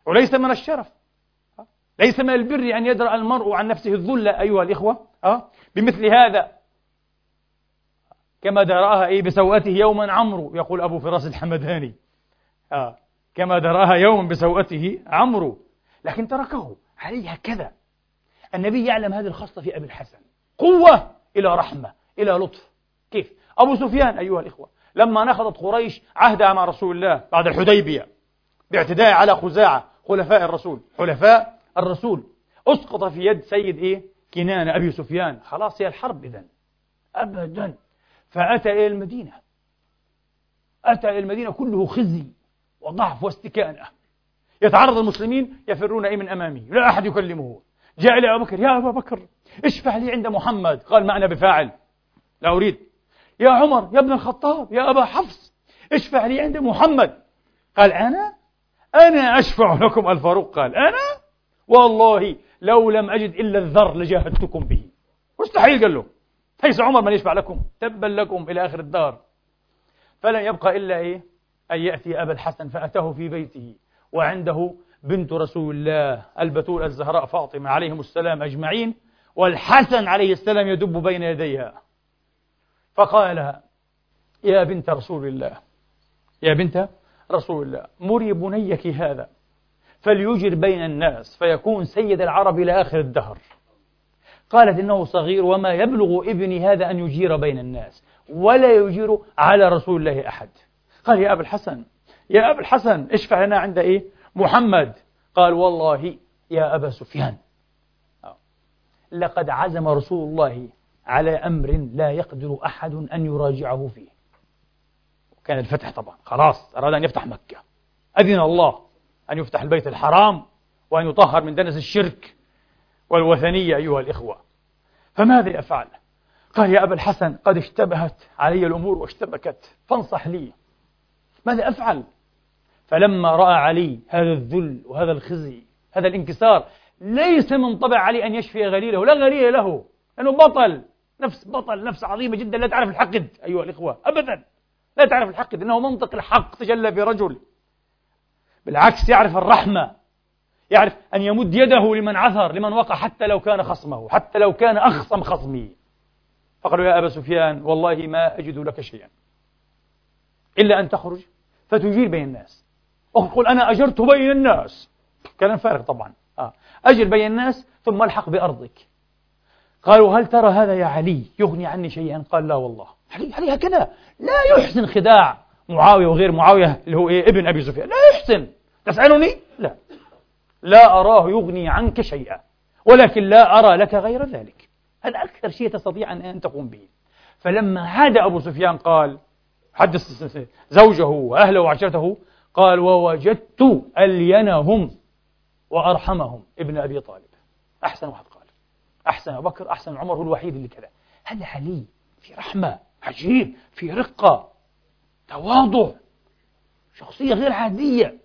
وليس من الشرف. ليس من البر أن يدرأ المرء عن نفسه الذل أيها الإخوة. أه؟ بمثل هذا. كما درأها إيه بسوءته يوما عمرو يقول أبو فراس الحمداني. آه. كما درأها يوما بسوءته عمرو. لكن تركه عليه هكذا. النبي يعلم هذه الخاصة في أبي الحسن. قوة إلى رحمة إلى لطف. كيف؟ أبو سفيان أيها الإخوة لما نخضت قريش عهدها مع رسول الله بعد الحديبية باعتداء على خزاعة خلفاء الرسول. حلفاء الرسول. أسقط في يد سيد إيه؟ كنان أبي سفيان. خلاص هي الحرب إذن. أبدا. فأتى إلى المدينة. أتى إلى المدينة كله خزي وضعف واستكانة. يتعرض المسلمين يفرون إيه من أمامه. لا أحد يكلمه. جاء إلى أبو بكر يا أبا بكر اشفع لي عند محمد. قال ما أنا بفاعل. لا أريد. يا عمر يا ابن الخطاب يا أبا حفص اشفع لي عند محمد. قال أنا؟ أنا أشفع لكم الفاروق. قال أنا؟ والله لو لم أجد إلا الذر لجاهدتكم به. مستحيل قال له. ليس عمر من يشفع لكم تبا لكم إلى آخر الدار. فلن يبقى إلا إيه؟ أن يأتي أبا الحسن فأتاه في بيته وعنده بنت رسول الله البتول الزهراء فاطمة عليهم السلام أجمعين والحسن عليه السلام يدب بين يديها. فقال يا بنت رسول الله يا بنت رسول الله مري بنيك هذا فليجر بين الناس فيكون سيد العرب إلى آخر الدهر. قالت إنه صغير وما يبلغ ابني هذا أن يجير بين الناس ولا يجير على رسول الله أحد. قال يا أبا الحسن يا أبا الحسن اشفع لنا عند إيه؟ محمد. قال والله يا أبا سفيان لقد عزم رسول الله على أمر لا يقدر أحد أن يراجعه فيه. كان الفتح طبعا. خلاص أراد أن يفتح مكة. أذن الله أن يفتح البيت الحرام وأن يطهر من دنس الشرك والوثنية أيها الإخوة. فماذا أفعل؟ قال يا أبا الحسن قد اشتبهت علي الأمور واشتبكت فانصح لي. ماذا أفعل؟ فلما رأى علي هذا الذل وهذا الخزي هذا الانكسار ليس من طبع علي أن يشفي غليله لا غليل له لأنه بطل نفس بطل نفس عظيمة جدا لا تعرف الحقد أيها الإخوة أبدا لا تعرف الحقد إنه منطق الحق تجلى في رجل بالعكس يعرف الرحمة يعرف أن يمد يده لمن عثر لمن وقع حتى لو كان خصمه حتى لو كان أخصم خصمي. فقالوا يا أبا سفيان والله ما أجد لك شيئا. إلا أن تخرج فتجير بين الناس. وقل أنا أجرت بين الناس. كلام فارغ طبعا. آه. أجر بين الناس ثم ألحق بأرضك. قالوا هل ترى هذا يا علي؟ يغني عني شيئا. قال لا والله. علي, علي هكذا؟ لا يحسن خداع معاوية وغير معاوية اللي هو إيه ابن أبي سفيان. لا يحسن. تسألني؟ لا. لا أراه يغني عنك شيئا ولكن لا أرى لك غير ذلك. هذا أكثر شيء تستطيع أن تقوم به؟ فلما عاد أبو سفيان قال حدث زوجه وأهله وعشرته قال ووجدت ألينهم وأرحمهم ابن أبي طالب. أحسن واحد قال. أحسن أبو بكر أحسن عمر هو الوحيد اللي كذا. هذا علي في رحمة عجيب في رقة تواضع شخصية غير عادية.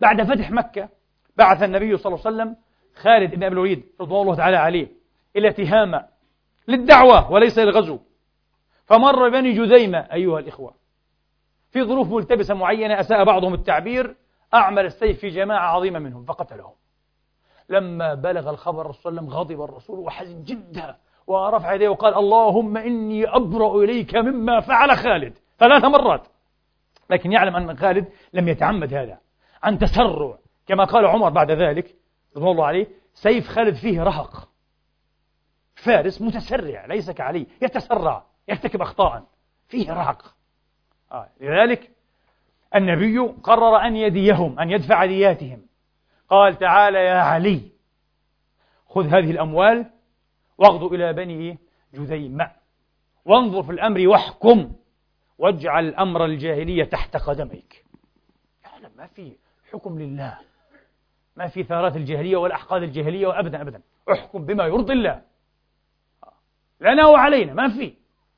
بعد فتح مكة بعث النبي صلى الله عليه وسلم خالد بن أبي الوليد رضوان الله تعالى عليه إلى تهامة للدعوة وليس للغزو. فمر بني جذيمة أيها الإخوة. في ظروف ملتبسة معينة أساء بعضهم التعبير أعمل السيف في جماعة عظيمة منهم فقتلهم. لما بلغ الخبر الرسول صلى الله عليه وسلم غضب الرسول وحزن جدا ورفع يديه وقال اللهم إني أبرأ إليك مما فعل خالد. ثلاث مرات. لكن يعلم أن خالد لم يتعمد هذا. عن تسرع كما قال عمر بعد ذلك رضوان الله عليه سيف خالد فيه رهق. فارس متسرع ليس كعلي يتسرع يرتكب أخطاء فيه رهق. آه. لذلك النبي قرر أن يديهم أن يدفع دياتهم. قال تعالى يا علي خذ هذه الأموال واغدو إلى بني جذيمة. وانظر في الأمر واحكم واجعل أمر الجاهلية تحت قدميك. يعني ما في حكم لله. ما في ثارات الجاهلية ولا أحقاد الجاهلية وأبدا أبدا. احكم بما يرضي الله. لنا وعلينا ما في.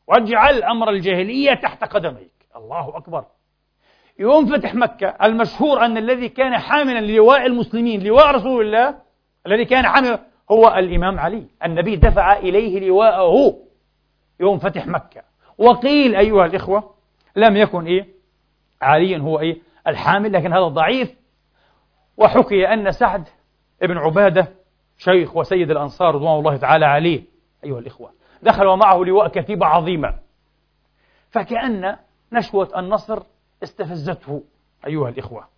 واجعل أمر الجاهلية تحت قدميك. الله أكبر. يوم فتح مكة المشهور أن الذي كان حاملا للواء المسلمين لواء رسول الله الذي كان حاملا هو الإمام علي. النبي دفع إليه لواءه يوم فتح مكة. وقيل أيها الإخوة لم يكن إيه؟ علي هو إيه؟ الحامل لكن هذا ضعيف. وحكي أن سعد بن عبادة شيخ وسيد الأنصار رضوان الله تعالى عليه أيها الإخوة دخل ومعه لواء كتيبة عظيمة فكأن نشوة النصر استفزته أيها الإخوة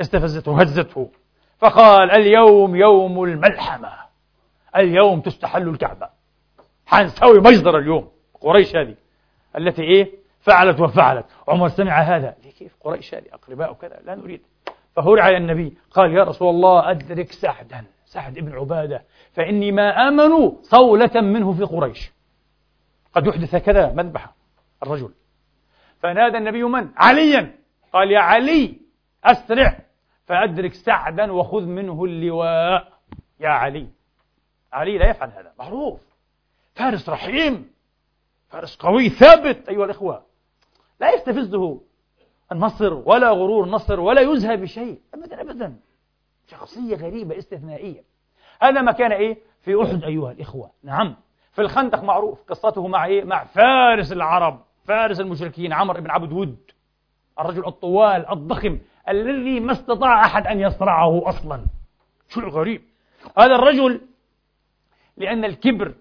استفزته هزته. فقال اليوم يوم الملحمة اليوم تستحل الكعبة. حنسوي مجزرة اليوم قريش هذه. التي إيه؟ فعلت وفعلت. عمر سمع هذا. كيف قريش هذه؟ أقرباء وكذا لا نريد. فهرع النبي قال يا رسول الله أدرك سعدا سعد بن عبادة فإني ما آمنوا صولة منه في قريش. قد يحدث كذا مذبحة الرجل. فنادى النبي من؟ عليا. قال يا علي أسرع فأدرك سعدا وخذ منه اللواء. يا علي. علي لا يفعل هذا. معروف. فارس رحيم. فارس قوي ثابت. أيها الإخوة لا يستفزه النصر ولا غرور النصر ولا يزهى بشيء. أبدا أبدا. شخصية غريبة استثنائية. هذا ما كان إيه؟ في أحد أيها الإخوة. نعم. في الخندق معروف. قصته مع إيه؟ مع فارس العرب. فارس المشركين عمرو بن عبد ود الرجل الطوال الضخم الذي ما استطاع أحد أن يصرعه أصلا. شو الغريب؟ هذا الرجل لأن الكبر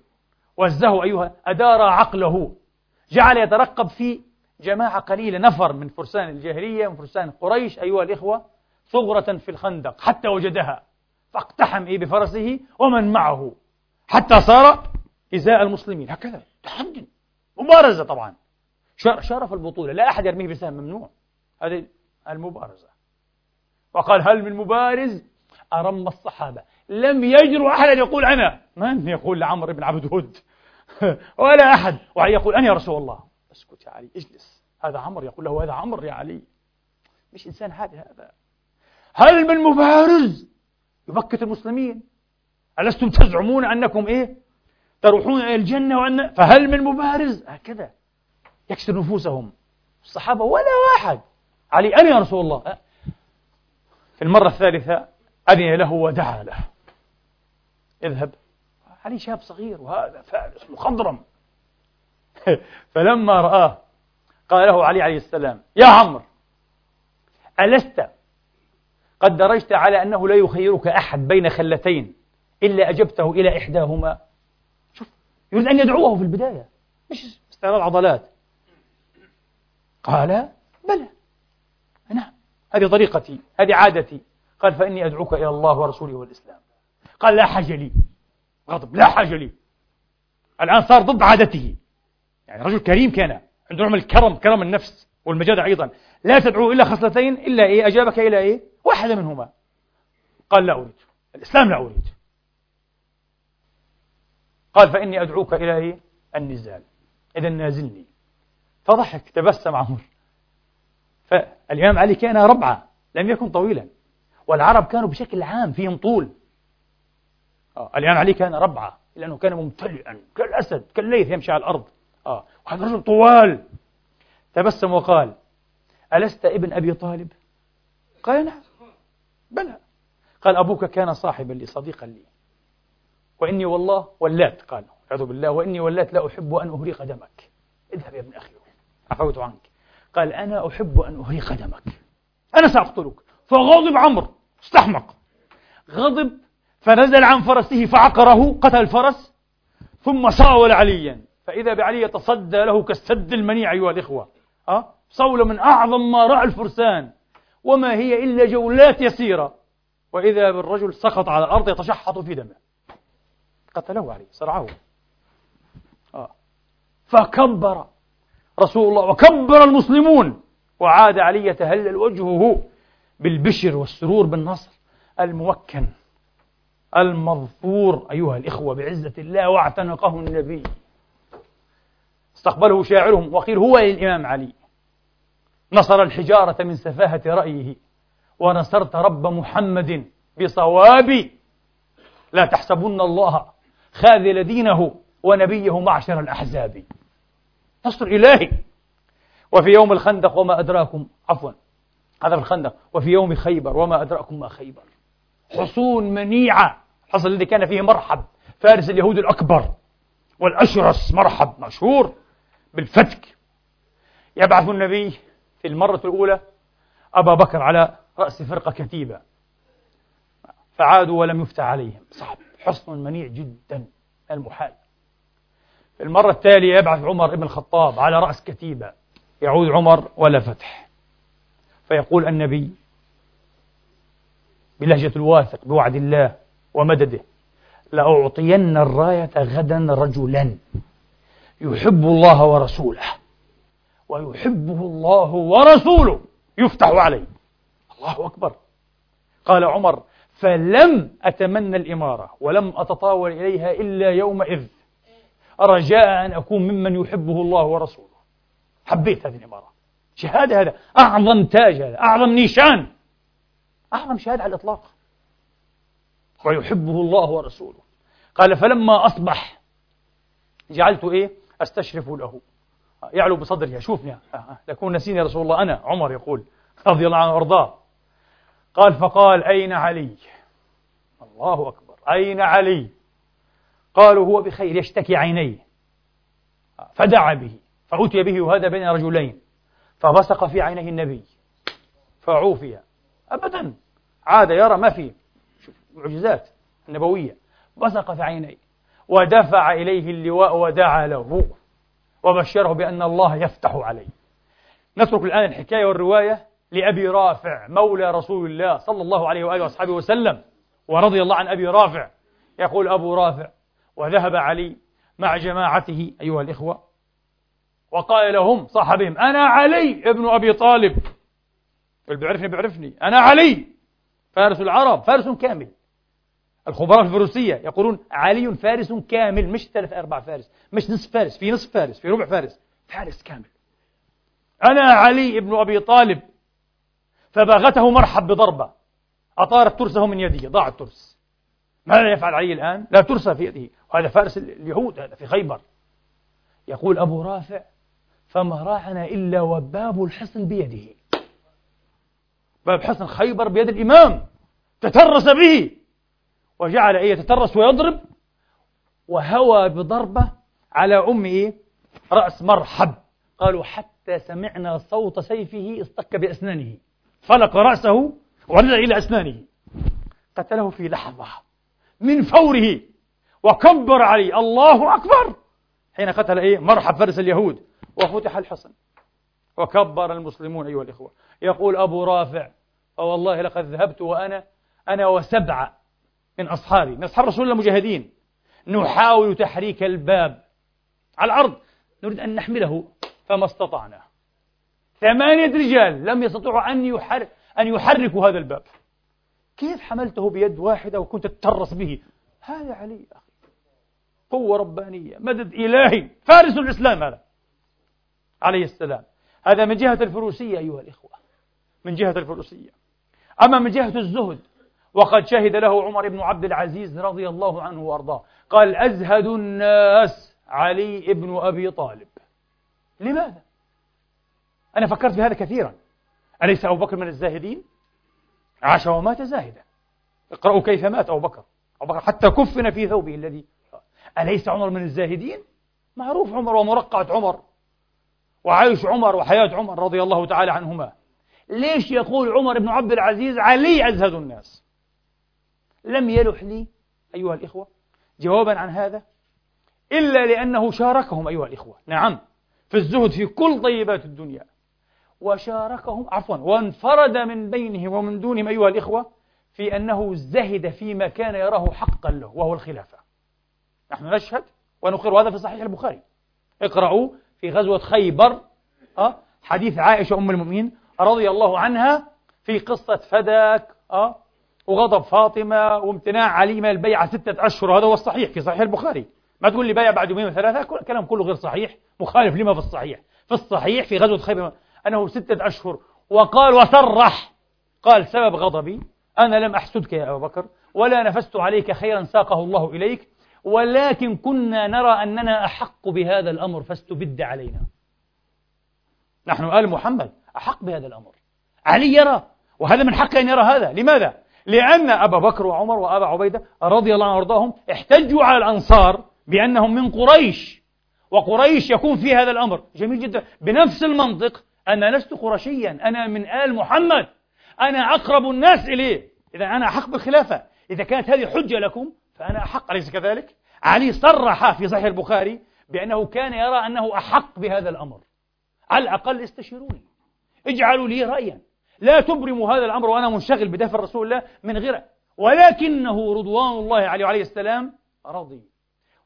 وزه أيها أدار عقله جعل يترقب في جماعة قليلة نفر من فرسان الجاهلية من فرسان قريش أيها الإخوة ثغرة في الخندق حتى وجدها فاقتحم إيه بفرسه ومن معه حتى صار إزاء المسلمين. هكذا تحدي مبارزة طبعا. شرف البطولة. لا أحد يرميه بسهم ممنوع. هذه المبارزة. وقال هل من مبارز؟ أرم الصحابة. لم يجرؤ أحد أن يقول أنا. من يقول لعمر بن عبد هود ولا أحد. ويقول أنا يا رسول الله. اسكت يا علي اجلس. هذا عمر يقول له هذا عمر يا علي. مش إنسان هذا هذا. هل من مبارز؟ يبكت المسلمين. ألستم تزعمون أنكم إيه؟ تروحون إلى الجنة وأن فهل من مبارز؟ هكذا. يكسر نفوسهم. الصحابة ولا واحد. علي أنا يا رسول الله. في المرة الثالثة أذن له ودعا له. اذهب. علي شاب صغير وهذا فارس مخضرم. فلما رآه قال له علي عليه السلام يا عمرو ألست قد درجت على أنه لا يخيرك أحد بين خلتين إلا أجبته إلى إحداهما؟ شوف يريد أن يدعوه في البداية. مش استعراض عضلات. قال بلى. نعم. هذه طريقتي هذه عادتي. قال فإني أدعوك إلى الله ورسوله والإسلام. قال لا حاجة لي. غضب. لا حاجة لي. الآن صار ضد عادته. يعني رجل كريم كان عنده نوع من الكرم كرم النفس والمجادة أيضا. لا تدعو إلا خصلتين إلا إيه؟ أجابك إلى إيه؟ واحدة منهما. قال لا أريد. الإسلام لا أريد. قال فإني أدعوك إلى إيه؟ النزال. إذا نازلني. فضحك تبسم عمر. فالإمام علي كان ربعة لم يكن طويلا. والعرب كانوا بشكل عام فيهم طول. آه. الإمام علي كان ربعة لأنه كان ممتلئا كالأسد كالليث يمشي على الأرض. آه. وهذا رجل طوال. تبسم وقال ألست ابن أبي طالب؟ قال نعم. بلى. قال أبوك كان صاحبا لي صديقا لي. وإني والله ولات قال أعوذ بالله وإني ولات لا أحب أن أهريق دمك. اذهب يا ابن أخي. عفوت عنك. قال أنا أحب أن أهريق دمك أنا سأقتلك. فغضب عمرو. استحمق. غضب فنزل عن فرسه فعقره قتل الفرس ثم صاول عليا. فإذا بعلي يتصدى له كالسد المنيع أيها الإخوة. أه؟ صولة من أعظم ما رأى الفرسان. وما هي إلا جولات يسيرة. وإذا بالرجل سقط على الأرض يتشحط في دمه. قتله علي صرعه. آه. فكبر. رسول الله وكبر المسلمون. وعاد علي يتهلل وجهه بالبشر والسرور بالنصر الممكن المظفور. أيها الإخوة بعزة الله واعتنقه النبي. استقبله شاعرهم وقيل هو للإمام علي. نصر الحجارة من سفاهة رأيه ونصرت رب محمد بصواب. لا تحسبن الله خاذل دينه ونبيه معشر الأحزاب. نصر إلهي. وفي يوم الخندق وما أدراكم عفوا هذا في الخندق. وفي يوم خيبر وما أدراكم ما خيبر. حصون منيعة. الحصن الذي كان فيه مرحب فارس اليهود الأكبر. والأشرس مرحب مشهور بالفتك. يبعث النبي في المرة الأولى أبا بكر على رأس فرقة كتيبة. فعادوا ولم يفتح عليهم. صعب. حصن منيع جدا المحال. المرة التالية يبعث عمر بن الخطاب على رأس كتيبة يعود عمر ولا فتح. فيقول النبي بلهجة الواثق بوعد الله ومدده لأعطين الراية غدا رجلا. يحب الله ورسوله ويحبه الله ورسوله. يفتح عليه. الله أكبر. قال عمر فلم أتمنى الإمارة ولم أتطاول إليها إلا يومئذ. رجاء أن أكون ممن يحبه الله ورسوله. حبيت هذه الإمارة شهادة هذا. أعظم تاج هذا. أعظم نيشان. أعظم شهادة على الإطلاق. ويحبه الله ورسوله. قال فلما أصبح جعلت إيه؟ أستشرف له. يعلو بصدره. شوفني. لكون نسيني رسول الله. أنا عمر يقول رضي الله عنه وأرضاه. قال فقال أين علي؟ الله أكبر. أين علي؟ قالوا هو بخير يشتكي عينيه. فدعا به فأتي به وهذا بين رجلين فبصق في عينيه النبي فعوفي. أبدا عاد يرى ما في معجزات النبوية. بصق في عينيه ودفع إليه اللواء ودعا له وبشره بأن الله يفتح عليه. نترك الآن الحكاية والرواية لأبي رافع مولى رسول الله صلى الله عليه وآله وأصحابه وسلم ورضي الله عن أبي رافع. يقول أبو رافع وذهب علي مع جماعته أيها الإخوة وقال لهم صاحبهم أنا علي ابن أبي طالب. اللي بيعرفني بيعرفني أنا علي فارس العرب فارس كامل. الخبراء الفروسية يقولون علي فارس كامل مش ثلاث أربع فارس مش نصف فارس في نصف فارس في ربع فارس. فارس كامل. أنا علي ابن أبي طالب. فباغته مرحب بضربة. أطارت ترسه من يده ضاع الترس ماذا يفعل علي الآن؟ لا ترسى في يده. وهذا فارس اليهود هذا في خيبر. يقول أبو رافع فما راعنا إلا وباب الحصن بيده. باب حصن خيبر بيد الإمام تترس به. وجعل إيه يتترس ويضرب وهوى بضربة على أم إيه؟ رأس مرحب. قالوا حتى سمعنا صوت سيفه اصطك بأسنانه. فلق رأسه ورجع إلى أسنانه. قتله في لحظة. من فوره. وكبر عليه الله أكبر. حين قتل إيه؟ مرحب فارس اليهود. وفتح الحصن. وكبر المسلمون أيها الإخوة. يقول أبو رافع فوالله لقد ذهبت وأنا أنا وسبعة من أصحابي من أصحاب رسول الله المجاهدين. نحاول تحريك الباب على الأرض. نريد أن نحمله. فما استطعنا. ثمانية رجال لم يستطيعوا أن يحرك أن يحركوا هذا الباب. كيف حملته بيد واحدة وكنت تترس به؟ هذا علي. أخي قوة ربانية. مدد إلهي. فارس الإسلام هذا. عليه السلام. هذا من جهة الفروسية أيها الإخوة. من جهة الفروسية. أما من جهة الزهد وقد شهد له عمر بن عبد العزيز رضي الله عنه وأرضاه. قال أزهد الناس علي بن أبي طالب. لماذا؟ أنا فكرت في هذا كثيرا. أليس أبو بكر من الزاهدين؟ عاش ومات زاهدا. اقرأوا كيف مات أبو بكر. أبو بكر حتى كفن في ثوبه الذي أليس عمر من الزاهدين؟ معروف عمر ومرقعة عمر وعيش عمر وحياة عمر رضي الله تعالى عنهما. ليش يقول عمر بن عبد العزيز علي أزهد الناس؟ لم يلح لي أيها الإخوة جوابا عن هذا إلا لأنه شاركهم أيها الإخوة. نعم في الزهد في كل طيبات الدنيا. وشاركهم عفوا وانفرد من بينهم ومن دونهم أيها الإخوة في أنه زهد فيما كان يراه حقا له وهو الخلافة. نحن نشهد ونقر هذا في صحيح البخاري. اقرأوا في غزوة خيبر أه حديث عائشة أم المؤمنين رضي الله عنها في قصة فداك أه وغضب فاطمة وامتناع علي من البيعة ستة أشهر. هذا هو الصحيح في صحيح البخاري. ما تقول لي بيع بعد يومين وثلاثة؟ كلام كله غير صحيح. مخالف لما في الصحيح. في الصحيح في غزوة خيبر أنه ستة أشهر. وقال وصرح. قال سبب غضبي أنا لم أحسدك يا أبا بكر ولا نفست عليك خيرا ساقه الله إليك ولكن كنا نرى أننا أحق بهذا الأمر فاستبد علينا. نحن آل محمد أحق بهذا الأمر. علي يرى وهذا من حقه أن يرى هذا. لماذا؟ لأن أبا بكر وعمر وأبا عبيدة رضي الله عنهم وأرضاهم احتجوا على الأنصار بأنهم من قريش. وقريش يكون في هذا الأمر. جميل جدا. بنفس المنطق أنا لست قرشيا أنا من آل محمد. أنا أقرب الناس إليه. إذا أنا أحق بالخلافة. إذا كانت هذه حجة لكم فأنا أحق أليس كذلك؟ علي صرح في صحيح البخاري بأنه كان يرى أنه أحق بهذا الأمر. على الأقل استشيروني. اجعلوا لي رأيا. لا تبرموا هذا الأمر وأنا منشغل بدفع رسول الله من غير ولكنه رضوان الله عليه وعليه السلام رضي.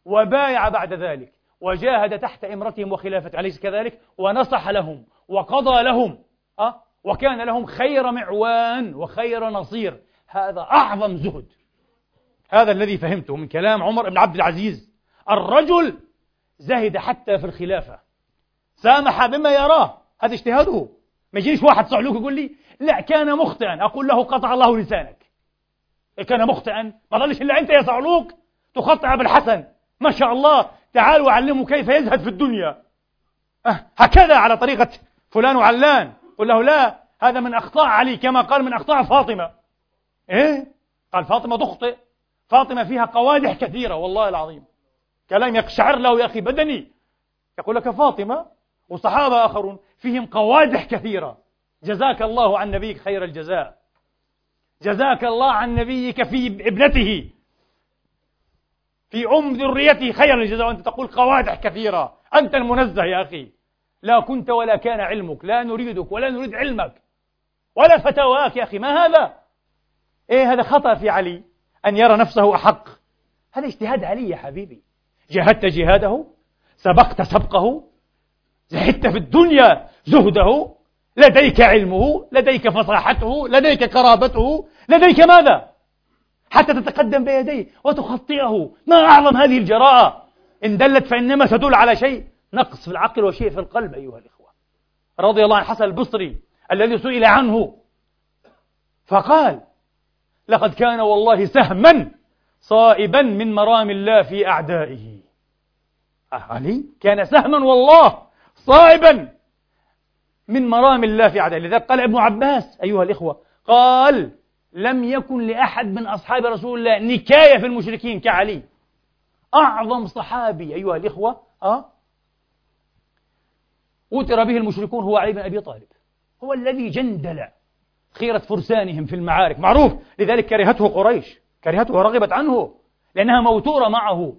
وبايع بعد ذلك. وجاهد تحت إمرتهم وخلافة. أليس كذلك؟ ونصح لهم. وقضى لهم. أه؟ وكان لهم خير معوان وخير نصير. هذا أعظم زهد. هذا الذي فهمته من كلام عمر بن عبد العزيز. الرجل زهد حتى في الخلافة. سامح بما يراه. هذا اجتهاده. ما يجيش واحد صعلوك يقول لي لا كان مخطئا. أقول له قطع الله لسانك. كان مخطئا. ما ظلش إلا أنت يا صعلوك؟ تخطئ بالحسن. ما شاء الله. تعالوا أعلمه كيف يزهد في الدنيا. أه هكذا على طريقة فلان وعلان. قل له لا هذا من أخطاء علي كما قال من أخطاء فاطمة. إيه؟ قال فاطمة تخطئ. فاطمة فيها قوادح كثيرة والله العظيم. كلام يقشعر له يا أخي بدني. يقول لك فاطمة وصحابة آخرون فيهم قوادح كثيرة. جزاك الله عن نبيك خير الجزاء. جزاك الله عن نبيك في ابنته. في أم ذريته خير الجزاء. وأنت تقول قوادح كثيرة. أنت المنزه يا أخي. لا كنت ولا كان علمك. لا نريدك ولا نريد علمك. ولا فتواك يا أخي. ما هذا؟ إيه هذا خطأ في علي. أن يرى نفسه أحق. هذا اجتهاد علي يا حبيبي. جاهدت جهاده سبقت سبقه زهدت في الدنيا زهده. لديك علمه لديك فصاحته لديك قرابته لديك ماذا؟ حتى تتقدم بيديه وتخطئه. ما أعظم هذه الجراءة؟ إن دلت فإنما تدل على شيء. نقص في العقل وشيء في القلب أيها الإخوة. رضي الله عن حسن البصري الذي سئل عنه فقال لقد كان والله سهما صائبا من مرام الله في أعدائه. علي؟ كان سهما والله صائبا من مرام الله في أعدائه. لذلك قال ابن عباس أيها الإخوة قال لم يكن لأحد من أصحاب رسول الله نكاية في المشركين كعلي. أعظم صحابي أيها الإخوة أه؟ أوتر به المشركون هو علي بن أبي طالب. هو الذي جندل خيرة فرسانهم في المعارك. معروف. لذلك كرهته قريش. كرهته ورغبت عنه. لأنها موتورة معه.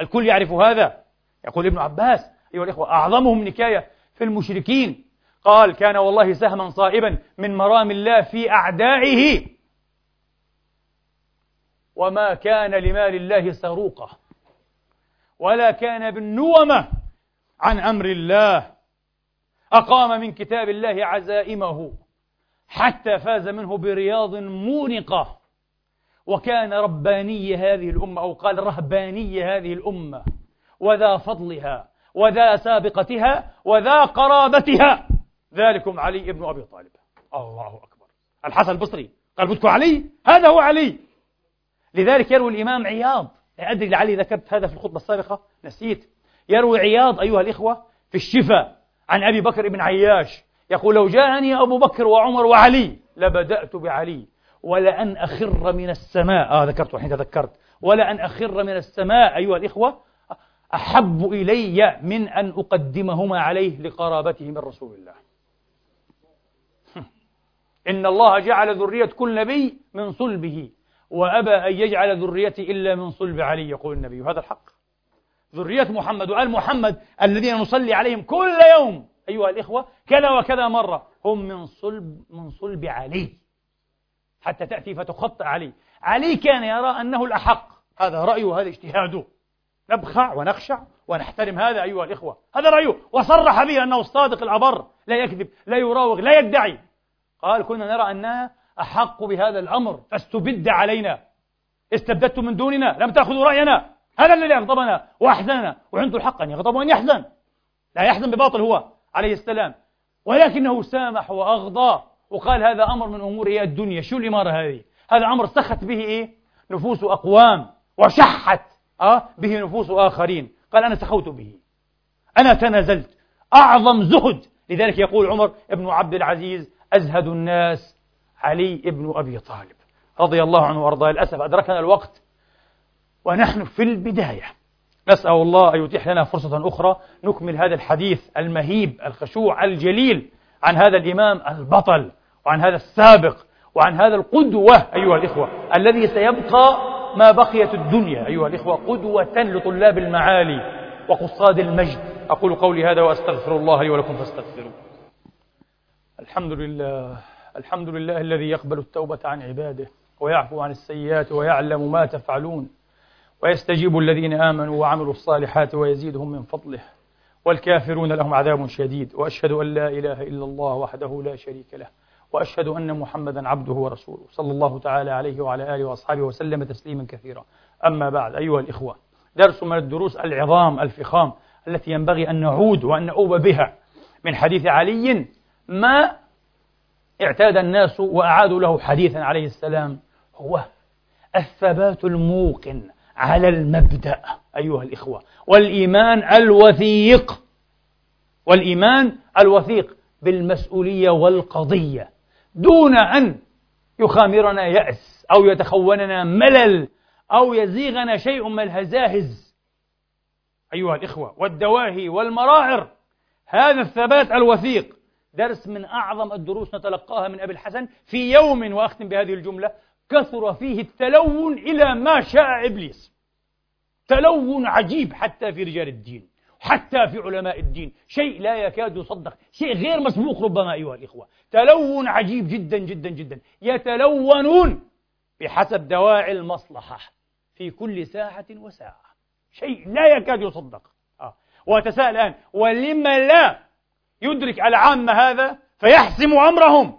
الكل يعرف هذا. يقول ابن عباس أيها الإخوة أعظمهم نكاية في المشركين. قال كان والله سهما صائبا من مرام الله في أعدائه. وما كان لمال الله سروقة ولا كان بالنومة عن أمر الله. أقام من كتاب الله عزائمه. حتى فاز منه برياض مونقة وكان رباني هذه الأمة أو قال رهباني هذه الأمة. وذا فضلها وذا سابقتها وذا قرابتها. ذلكم علي ابن أبي طالب. الله أكبر. الحسن البصري. قال بدكم علي؟ هذا هو علي. لذلك يروي الإمام عياض. أدري لعلي ذكرت هذا في الخطبة السابقة. نسيت. يروي عياض أيها الإخوة في الشفاء عن أبي بكر بن عياش. يقول لو جاءني أبو بكر وعمر وعلي لبدأت بعلي. ولأن أخر من السماء آه ذكرت حين تذكرت. ولأن أخر من السماء أيها الإخوة أحب إلي من أن أقدمهما عليه لقرابته من رسول الله. إن الله جعل ذرية كل نبي من صلبه وأبى أن يجعل ذريتي إلا من صلب علي يقول النبي. هذا الحق. ذرية محمد وآل محمد الذين نصلي عليهم كل يوم. أيها الإخوة كذا وكذا مرة. هم من صلب من صلب علي. حتى تأتي فتخطئ علي. علي كان يرى أنه الأحق. هذا رأيه هذا اجتهاده. نبخع ونخشع ونحترم هذا أيها الإخوة. هذا رأيه. وصرح به أنه الصادق الأبر. لا يكذب لا يراوغ لا يدعي. قال كنا نرى أننا أحق بهذا الأمر. فاستبد علينا. استبددتم من دوننا. لم تأخذوا رأينا. هذا الذي أغضبنا وأحزننا. وعنده الحق أن يغضب وأن يحزن. لا يحزن بباطل هو. عليه السلام. ولكنه سامح وأغضى وقال هذا أمر من أمور الدنيا. شو الإمارة هذه؟ هذا أمر سخت به إيه؟ نفوس أقوام وشحت أه؟ به نفوس آخرين. قال أنا سخوت به. أنا تنازلت. أعظم زهد. لذلك يقول عمر بن عبد العزيز أزهد الناس علي بن أبي طالب. رضي الله عنه وأرضاه. للأسف أدركنا الوقت ونحن في البداية. نسأل الله أن يتيح لنا فرصة أخرى نكمل هذا الحديث المهيب الخشوع الجليل عن هذا الإمام البطل وعن هذا السابق وعن هذا القدوة أيها الإخوة الذي سيبقى ما بقيت الدنيا أيها الإخوة قدوة لطلاب المعالي وقصاد المجد. أقول قولي هذا وأستغفر الله لي ولكم فاستغفروه. الحمد لله الحمد لله الذي يقبل التوبة عن عباده ويعفو عن السيئات ويعلم ما تفعلون. ويستجيب الذين آمنوا وعملوا الصالحات ويزيدهم من فضله. والكافرون لهم عذاب شديد. وأشهد أن لا إله إلا الله وحده لا شريك له. وأشهد أن محمدا عبده ورسوله صلى الله تعالى عليه وعلى آله وأصحابه وسلم تسليما كثيرا. أما بعد أيها الإخوة درس من الدروس العظام الفخام التي ينبغي أن نعود وأن نؤوب بها من حديث علي ما اعتاد الناس وأعادوا له حديثا عليه السلام. هو الثبات الموقن. على المبدأ أيها الإخوة. والإيمان الوثيق. والإيمان الوثيق بالمسؤولية والقضية. دون أن يخامرنا يأس أو يتخوننا ملل أو يزيغنا شيء من الهزاهز أيها الإخوة والدواهي والمراعر. هذا الثبات الوثيق. درس من أعظم الدروس نتلقاها من أبي الحسن في يوم وأختم بهذه الجملة. كثر فيه التلون إلى ما شاء إبليس. تلون عجيب حتى في رجال الدين حتى في علماء الدين. شيء لا يكاد يصدق شيء غير مسبوق ربما أيها الإخوة. تلون عجيب جدا جدا جدا. يتلونون بحسب دواعي المصلحة في كل ساعة وساعة. شيء لا يكاد يصدق. آه. وأتساءل الآن ولم لا يدرك العامة هذا فيحسم أمرهم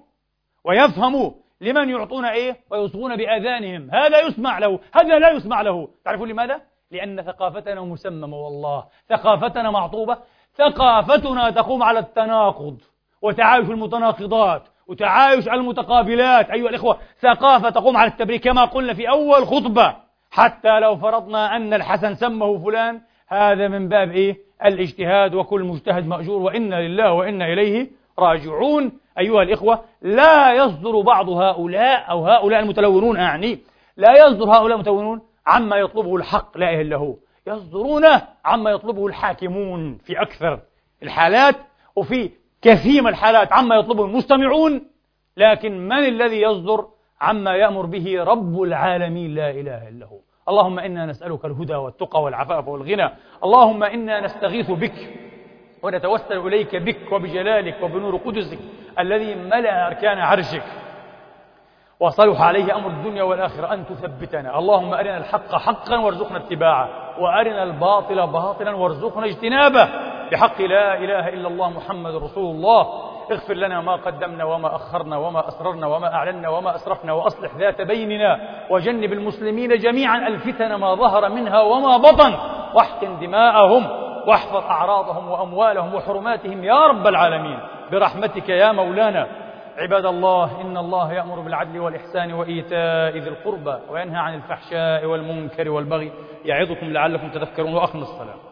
ويفهموا لمن يعطون إيه؟ ويصغون بآذانهم. هذا يسمع له. هذا لا يسمع له. تعرفون لماذا؟ لأن ثقافتنا مسممة والله. ثقافتنا معطوبة. ثقافتنا تقوم على التناقض وتعايش المتناقضات وتعايش المتقابلات. أيها الإخوة ثقافة تقوم على التبريك كما قلنا في أول خطبة. حتى لو فرضنا أن الحسن سمه فلان هذا من باب إيه؟ الاجتهاد وكل مجتهد مأجور. وإنا لله وإنا إليه راجعون أيها الإخوة لا يصدر بعض هؤلاء أو هؤلاء المتلونون أعني لا يصدر هؤلاء المتلونون عما يطلبه الحق لا إله إلا هو. يصدرون عما يطلبه الحاكمون في أكثر الحالات وفي كثير من الحالات عما يطلبه المستمعون لكن من الذي يصدر عما يأمر به رب العالمين لا إله إلا هو؟ اللهم إنا نسألك الهدى والتقى والعفاف والغنى. اللهم إنا نستغيث بك ونتوسل إليك بك وبجلالك وبنور قدسك الذي ملأ أركان عرشك. وصلح عليه أمر الدنيا والآخرة أن تثبتنا. اللهم أرنا الحق حقا وارزقنا اتباعه وأرنا الباطل باطلا وارزقنا اجتنابه. بحق لا إله إلا الله محمد رسول الله. اغفر لنا ما قدمنا وما أخرنا وما أسررنا وما أعلنا وما أسرفنا وأصلح ذات بيننا وجنب المسلمين جميعا. الفتن ما ظهر منها وما بطن. واحقن دماءهم. واحفظ أعراضهم وأموالهم وحرماتهم يا رب العالمين. برحمتك يا مولانا. عباد الله إن الله يأمر بالعدل والإحسان وإيتاء ذي القربى وينهى عن الفحشاء والمنكر والبغي. يعظكم لعلكم تذكرون وأقم الصلاة.